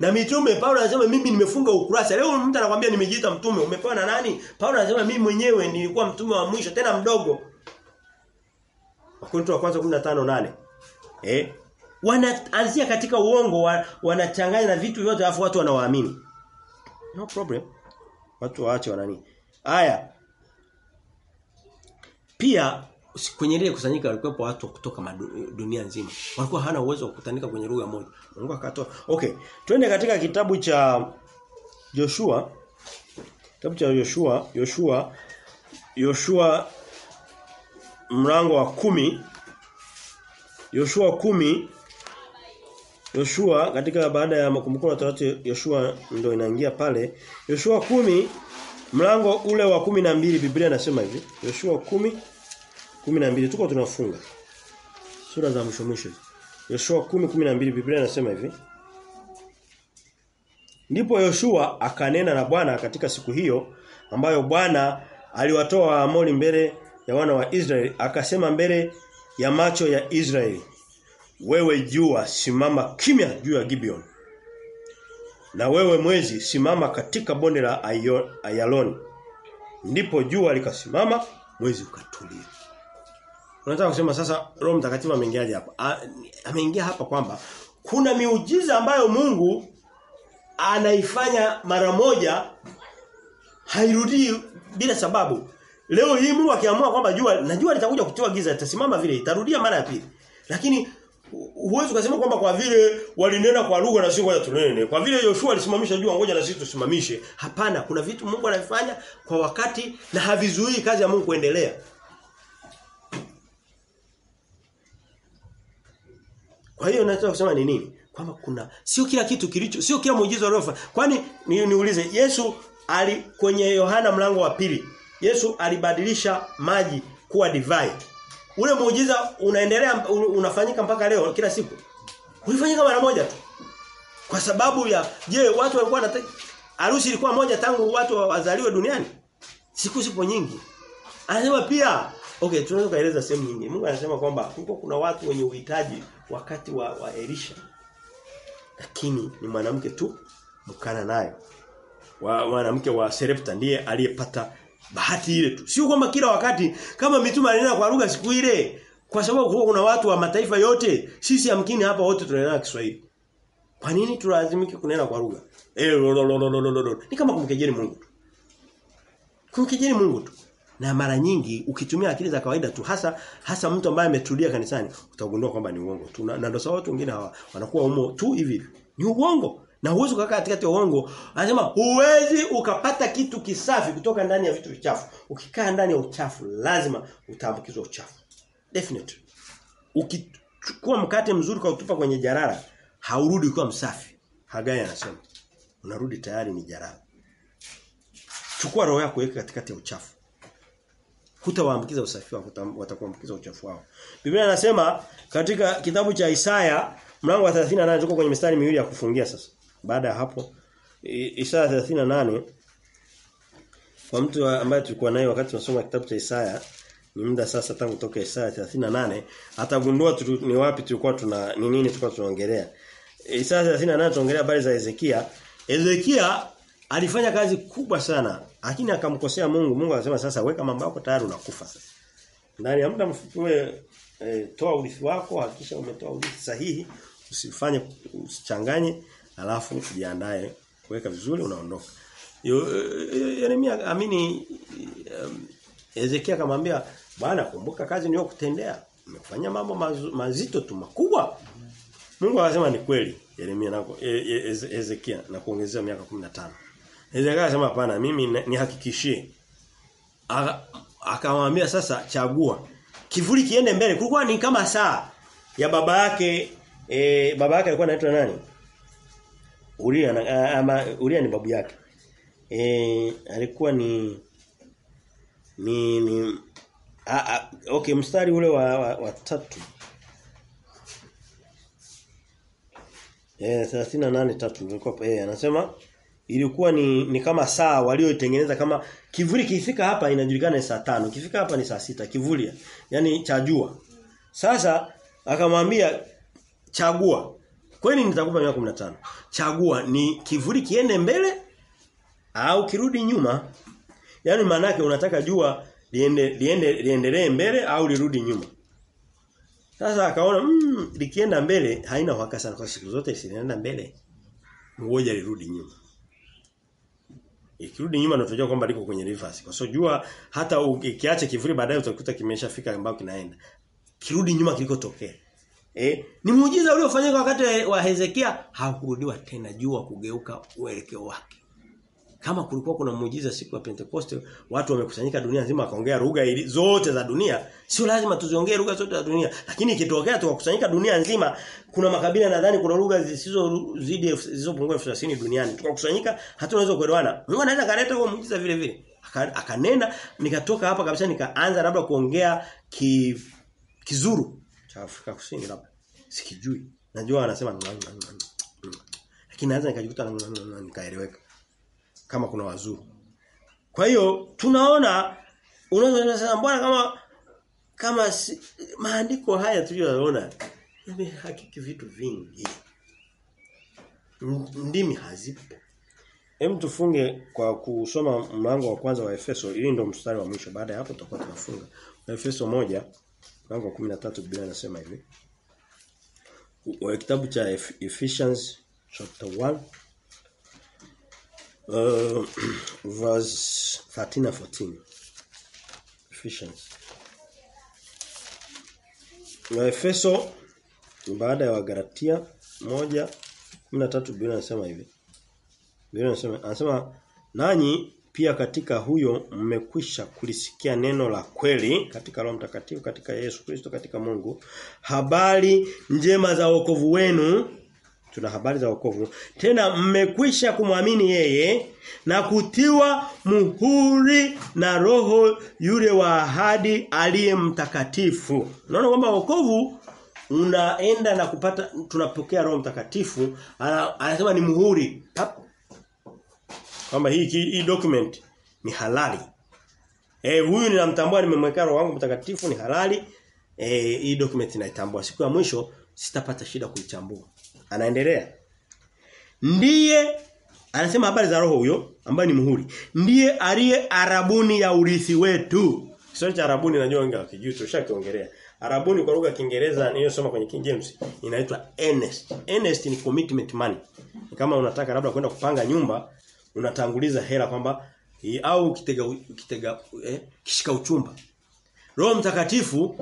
Na mitume Paulo anasema mimi nimefunga ukurasa. Leo mtu anakuambia nimejiita mtume, umepewa na nani? Paulo anasema mimi mwenyewe nilikuwa mtume wa mwisho tena mdogo. Wakorintho wa kwanza 15:8. Eh? Wanaanzia katika uongo wanachanganya na vitu vyote alafu watu wanawaamini. No problem. Watu waache wanani. Haya. Pia kwenye ile kusanyika walikuwepo watu kutoka dunia nzima. Walikuwa hana uwezo wa kukutanika kwenye lugha moja. Mungu akatoa. Okay. Twende katika kitabu cha Joshua. Kitabu cha Joshua, Joshua Joshua mlango wa kumi Yoshua kumi Yoshua katika baada ya makumbuko ya Torati Yoshua ndio inaingia pale. Yoshua kumi mlango ule wa kumi na mbili Biblia inasema hivi. Yoshua kumi kumi na mbili tuko tunafunga. Sura za mwisho. Yoshua kumi kumi na mbili Biblia inasema hivi. Ndipo Yoshua akanena na Bwana katika siku hiyo ambayo Bwana aliwatoa Waamori mbele ya wana wa Israeli akasema mbele ya macho ya Israeli wewe jua simama kimya juu ya Gibeon. Na wewe mwezi simama katika bonde la Ayaloni ndipo jua likasimama mwezi ukatulia. Unataka kusema sasa Roho Mtakatifu ameingiaje hapa? Ameingia hapa kwamba kuna miujiza ambayo Mungu anaifanya mara moja hairudii bila sababu. Leo hii Mungu akiamua kwamba jua na jua litakuja kutoa giza litasimama vile itarudia mara ya pili. Lakini huwezi kusema kwamba kwa vile walinena kwa lugha na sio ngoja tunene. Kwa vile Yoshua alisimamisha jua ngoja na sisi tusimamishe. Hapana, kuna vitu Mungu anafanya kwa wakati na havizuii kazi ya Mungu kuendelea. Kwa hiyo nataka kusema ni nini? Kwamba kuna sio kila kitu kilicho sio kila muujiza aliofanya. Kwani ni, niulize Yesu ali kwenye Yohana mlango wa pili Yesu alibadilisha maji kuwa divai. Ule muujiza unaendelea unafanyika mpaka leo kila siku. Ulifanyika mara moja tu. Kwa sababu ya je, watu walikuwa na harusi ilikuwa moja tangu watu wazaliwe duniani? Siku sipo nyingi. Anasema pia okay tunaweza kaeleza sehemu nyingi. Mungu anasema kwamba kulikuwa kuna watu wenye uhitaji wakati wa, wa Elisha. Lakini ni mwanamke tu mkana nayo. Wa mwanamke wa Serepta ndiye aliyepata bahati ile tu. Sio kwamba kila wakati kama mitume alinena kwa lugha siku ile kwa sababu kulikuwa kuna watu wa mataifa yote sisi amkini hapa wote tunanena Kiswahili. Kwa nini tulazimike kunena kwa lugha? Eh ni kama kumkejeli Mungu tu. Kumkejeli Mungu tu. Na mara nyingi ukitumia akili za kawaida tu hasa hasa mtu ambaye ametulia kanisani utagundua kwamba ni uongo tu. Na ndio sababu watu wengine hawa wanakuwa umo tu hivi. Ni uongo. Na huwezi kukaa katikati ya uongo. Anasema huwezi ukapata kitu kisafi kutoka ndani ya vitu vichafu. Ukikaa ndani ya uchafu lazima utaambukizwa uchafu. Definitely. Ukichukua mkate mzuri kwa kutupa kwenye jarara, haurudi kuwa msafi. Hagai anasema. Unarudi tayari ni jarara. Chukua roho yako weka katikati ya uchafu. Hutawaambukiza usafi wako, watakuambukiza uchafu wao. Biblia inasema katika kitabu cha Isaya mlango wa 38 tuko kwenye mistari miwili ya kufungia sasa. Baada ya hapo Isaya 38 kwa mtu ambaye tulikuwa naye wakati tunasoma kitabu cha Isaya ni muda sasa tangu toka Isaya 38 atagundua tu, ni wapi tulikuwa tuna ni nini tulikuwa tunaongelea. Isaya 38 tunaongelea habari za Hezekia. Hezekia alifanya kazi kubwa sana lakini akamkosea Mungu. Mungu akasema sasa weka mambo yako tayari unakufa sasa. Ndani ya muda mfupi wewe e, toa urithi wako hakikisha umetoa urithi sahihi usifanye usichanganye alafu jiandae kuweka vizuri unaondoka. Yeremia amini um, Ezekia akamwambia bwana kumbuka kazi niyo kutendea umefanya mambo mazito tu makubwa. Mungu akasema ni kweli. Yeremia nako e, e, Ezekia na kuongezea miaka 15 Ezekia akasema hapana mimi nihakikishie. Akamwambia sasa chagua. Kivuli kiende mbele. Kulikuwa ni kama saa ya baba yake e, baba yake alikuwa anaitwa nani Uria na, ama Uria ni babu yake. E, alikuwa ni ni ni a, a, okay mstari ule wa, wa, wa tatu. Eh 38 tatu nilikuwa eh anasema ilikuwa ni ni kama saa walioitengeneza kama kivuli kifika hapa inajulikana ni saa tano kifika hapa ni saa sita kivuli yani cha jua. Sasa akamwambia chagua kweli nitakupa miaka 15 chagua ni kivuli kiende mbele au kirudi nyuma? Yaani maana yake unataka jua liende liende liendelee mbele au lirudi nyuma? Sasa akaona mm, likienda mbele haina uhakika sana kwa siku zote linaenda mbele. Ngoja lirudi nyuma. Ikirudi nyuma ndio tunajua kwamba liko kwenye reverse kwa sababu so, jua hata ukiacha kivuli baadaye utakuta kimeshafika ambao kinaenda. Kirudi nyuma kilikotokea Eh, ni muujiza uliofanyika wakati wa Hezekia hakurudiwa tena jua kugeuka uelekeo wake. Kama kulikuwa kuna muujiza siku ya Pentecoste watu wamekusanyika dunia nzima wakaongea lugha zote za dunia, sio lazima tuziongee lugha zote za dunia, lakini ikitokea tukakusanyika dunia nzima kuna makabila nadhani kuna lugha zisizo zidi zisizopungua 1030 duniani. Tukakusanyika hatunaweza kuelewana. Mungu anaweza kaleta huo muujiza vile vile. Akanena nikatoka hapa kabisa nikaanza labda kuongea ki kizuru cha Afrika Kusini labda. Sikijui. Najua anasema lakini naweza nikajikuta nikaeleweka. Kama kuna wazuru kwa hiyo tunaona unaweza kusema mbona kama kama si, maandiko haya tuliyoona yamehakiki vitu vingi. Ndimi hazipo. Hem tufunge kwa kusoma mlango wa kwanza wa Efeso. Hii ndio mstari wa mwisho. Baada ya hapo tutakuwa tunafunga. Efeso moja mlango wa 13 Biblia inasema hivi. Wa kitabu cha Ephesians chapter 1 uh, verse 13 and 14. Ephesians. Na Efeso baada ya Wagalatia moja 13 Biblia inasema hivi. Biblia inasema anasema nanyi pia katika huyo mmekwisha kulisikia neno la kweli katika Roho Mtakatifu katika Yesu Kristo katika Mungu. Habari njema za wokovu wenu. Tuna habari za wokovu. Tena mmekwisha kumwamini yeye na kutiwa muhuri na roho yule wa ahadi aliye mtakatifu. Unaona kwamba wokovu unaenda na kupata tunapokea roho mtakatifu anasema ni muhuri kwamba hii hii document ni halali. Eh huyu ninamtambua nimemwekea roho wangu mtakatifu ni halali. Eh hii document naitambua. Siku ya mwisho sitapata shida kuichambua. Anaendelea. Ndiye anasema habari za roho huyo ambaye ni muhuri. Ndiye aliye arabuni ya urithi wetu. Kiswahili cha arabuni najua wengi wakijui tushakiongelea. Arabuni kwa lugha ya Kiingereza niliyosoma kwenye King James inaitwa earnest. Earnest ni commitment money. Kama unataka labda kwenda kupanga nyumba unatanguliza hela kwamba au kitega kitega eh, kishika uchumba. Roho Mtakatifu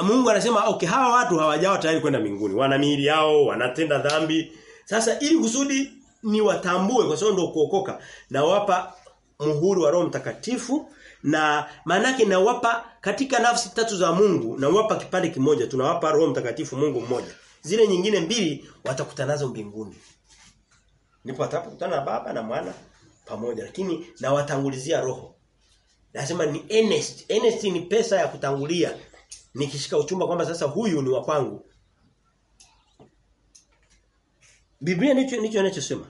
Mungu anasema okay hawa watu hawajawa tayari kwenda mbinguni. Wana miili yao, wanatenda dhambi. Sasa ili kusudi ni watambue kwa sababu ndio kuokoka na wapa muhuri wa Roho Mtakatifu na manake nawapa katika nafsi tatu za Mungu nawapa kipande kimoja tunawapa Roho Mtakatifu Mungu mmoja. Zile nyingine mbili watakutana nazo mbinguni. Ndipo atakapokutana na baba na mwana pamoja lakini na watangulizia roho. Nasema ni earnest. Earnest ni pesa ya kutangulia. Nikishika uchumba kwamba sasa huyu ni wa kwangu. Biblia ndicho ndicho inachosema.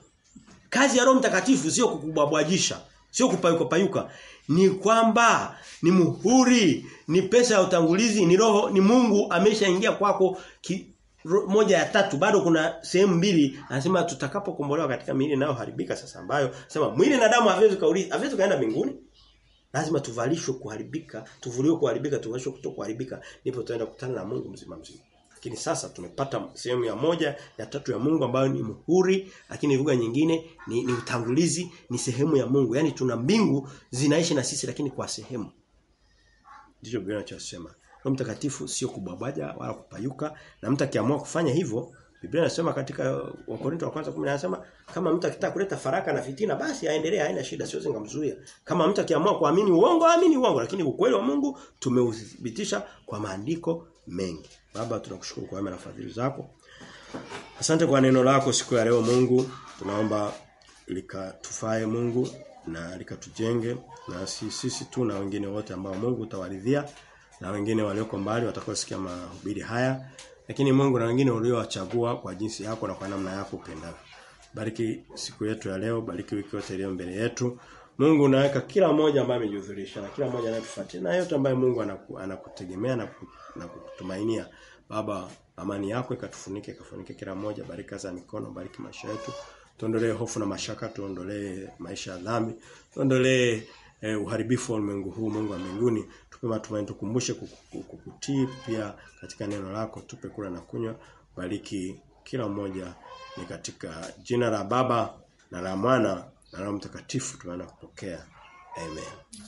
Kazi ya Roho Mtakatifu sio kukubwabwajisha, sio kupayuka payuka. Ni kwamba ni muhuri, ni pesa ya utangulizi, ni roho, ni Mungu ameshaingia kwako moja ya tatu bado kuna sehemu mbili anasema tutakapokombolewa katika miili inayoharibika sasa ambayo sema mwili na damu haviwezi kauli haviwezi kaenda mbinguni. Lazima tuvalishwe kuharibika tuvuliwe kuharibika tuvalishwe kutokuharibika ndipo tutaenda kukutana na Mungu mzima mzima. Lakini sasa tumepata sehemu ya moja ya tatu ya Mungu ambayo ni muhuri lakini lugha nyingine ni, ni utangulizi ni sehemu ya Mungu. Yani tuna mbingu zinaishi na sisi lakini kwa sehemu. Ndicho Biblia inachosema Roho Mtakatifu sio kubabaja wala kupayuka na mtu akiamua kufanya hivyo Biblia inasema katika Wakorintho wa kwanza 10 anasema kama mtu akitaka kuleta faraka na fitina basi aendelee haina shida sio zingamzuia. Kama mtu akiamua kuamini uongo aamini uongo lakini ukweli wa Mungu tumeuthibitisha kwa maandiko mengi. Baba tunakushukuru kwa wema na fadhili zako. Asante kwa neno lako siku ya leo Mungu. Tunaomba likatufae Mungu na likatujenge na sisi tu na wengine wote ambao Mungu utawaridhia na wengine walioko mbali watakaosikia mahubiri haya lakini Mungu na wengine uliowachagua kwa jinsi yako na kwa namna yako upendavyo. Bariki siku yetu ya leo, bariki wiki yote iliyo mbele yetu. Mungu unaweka kila mmoja ambaye amejihudhurisha na kila mmoja anayetufuatia na yote ambaye Mungu anaku, anakutegemea na, na kukutumainia. Baba, amani yako ikatufunike ikafunike kila mmoja, barika za mikono, bariki maisha yetu. Tuondolee hofu na mashaka, tuondolee maisha ya dhambi, tuondolee eh, uharibifu wa ulimwengu huu Mungu wa mbinguni tupe tumaini tukumbushe kukutii pia katika neno lako tupe kula na kunywa. Bariki kila mmoja. Ni katika jina la baba na la mwana na la mtakatifu tunaenda kupokea. Amen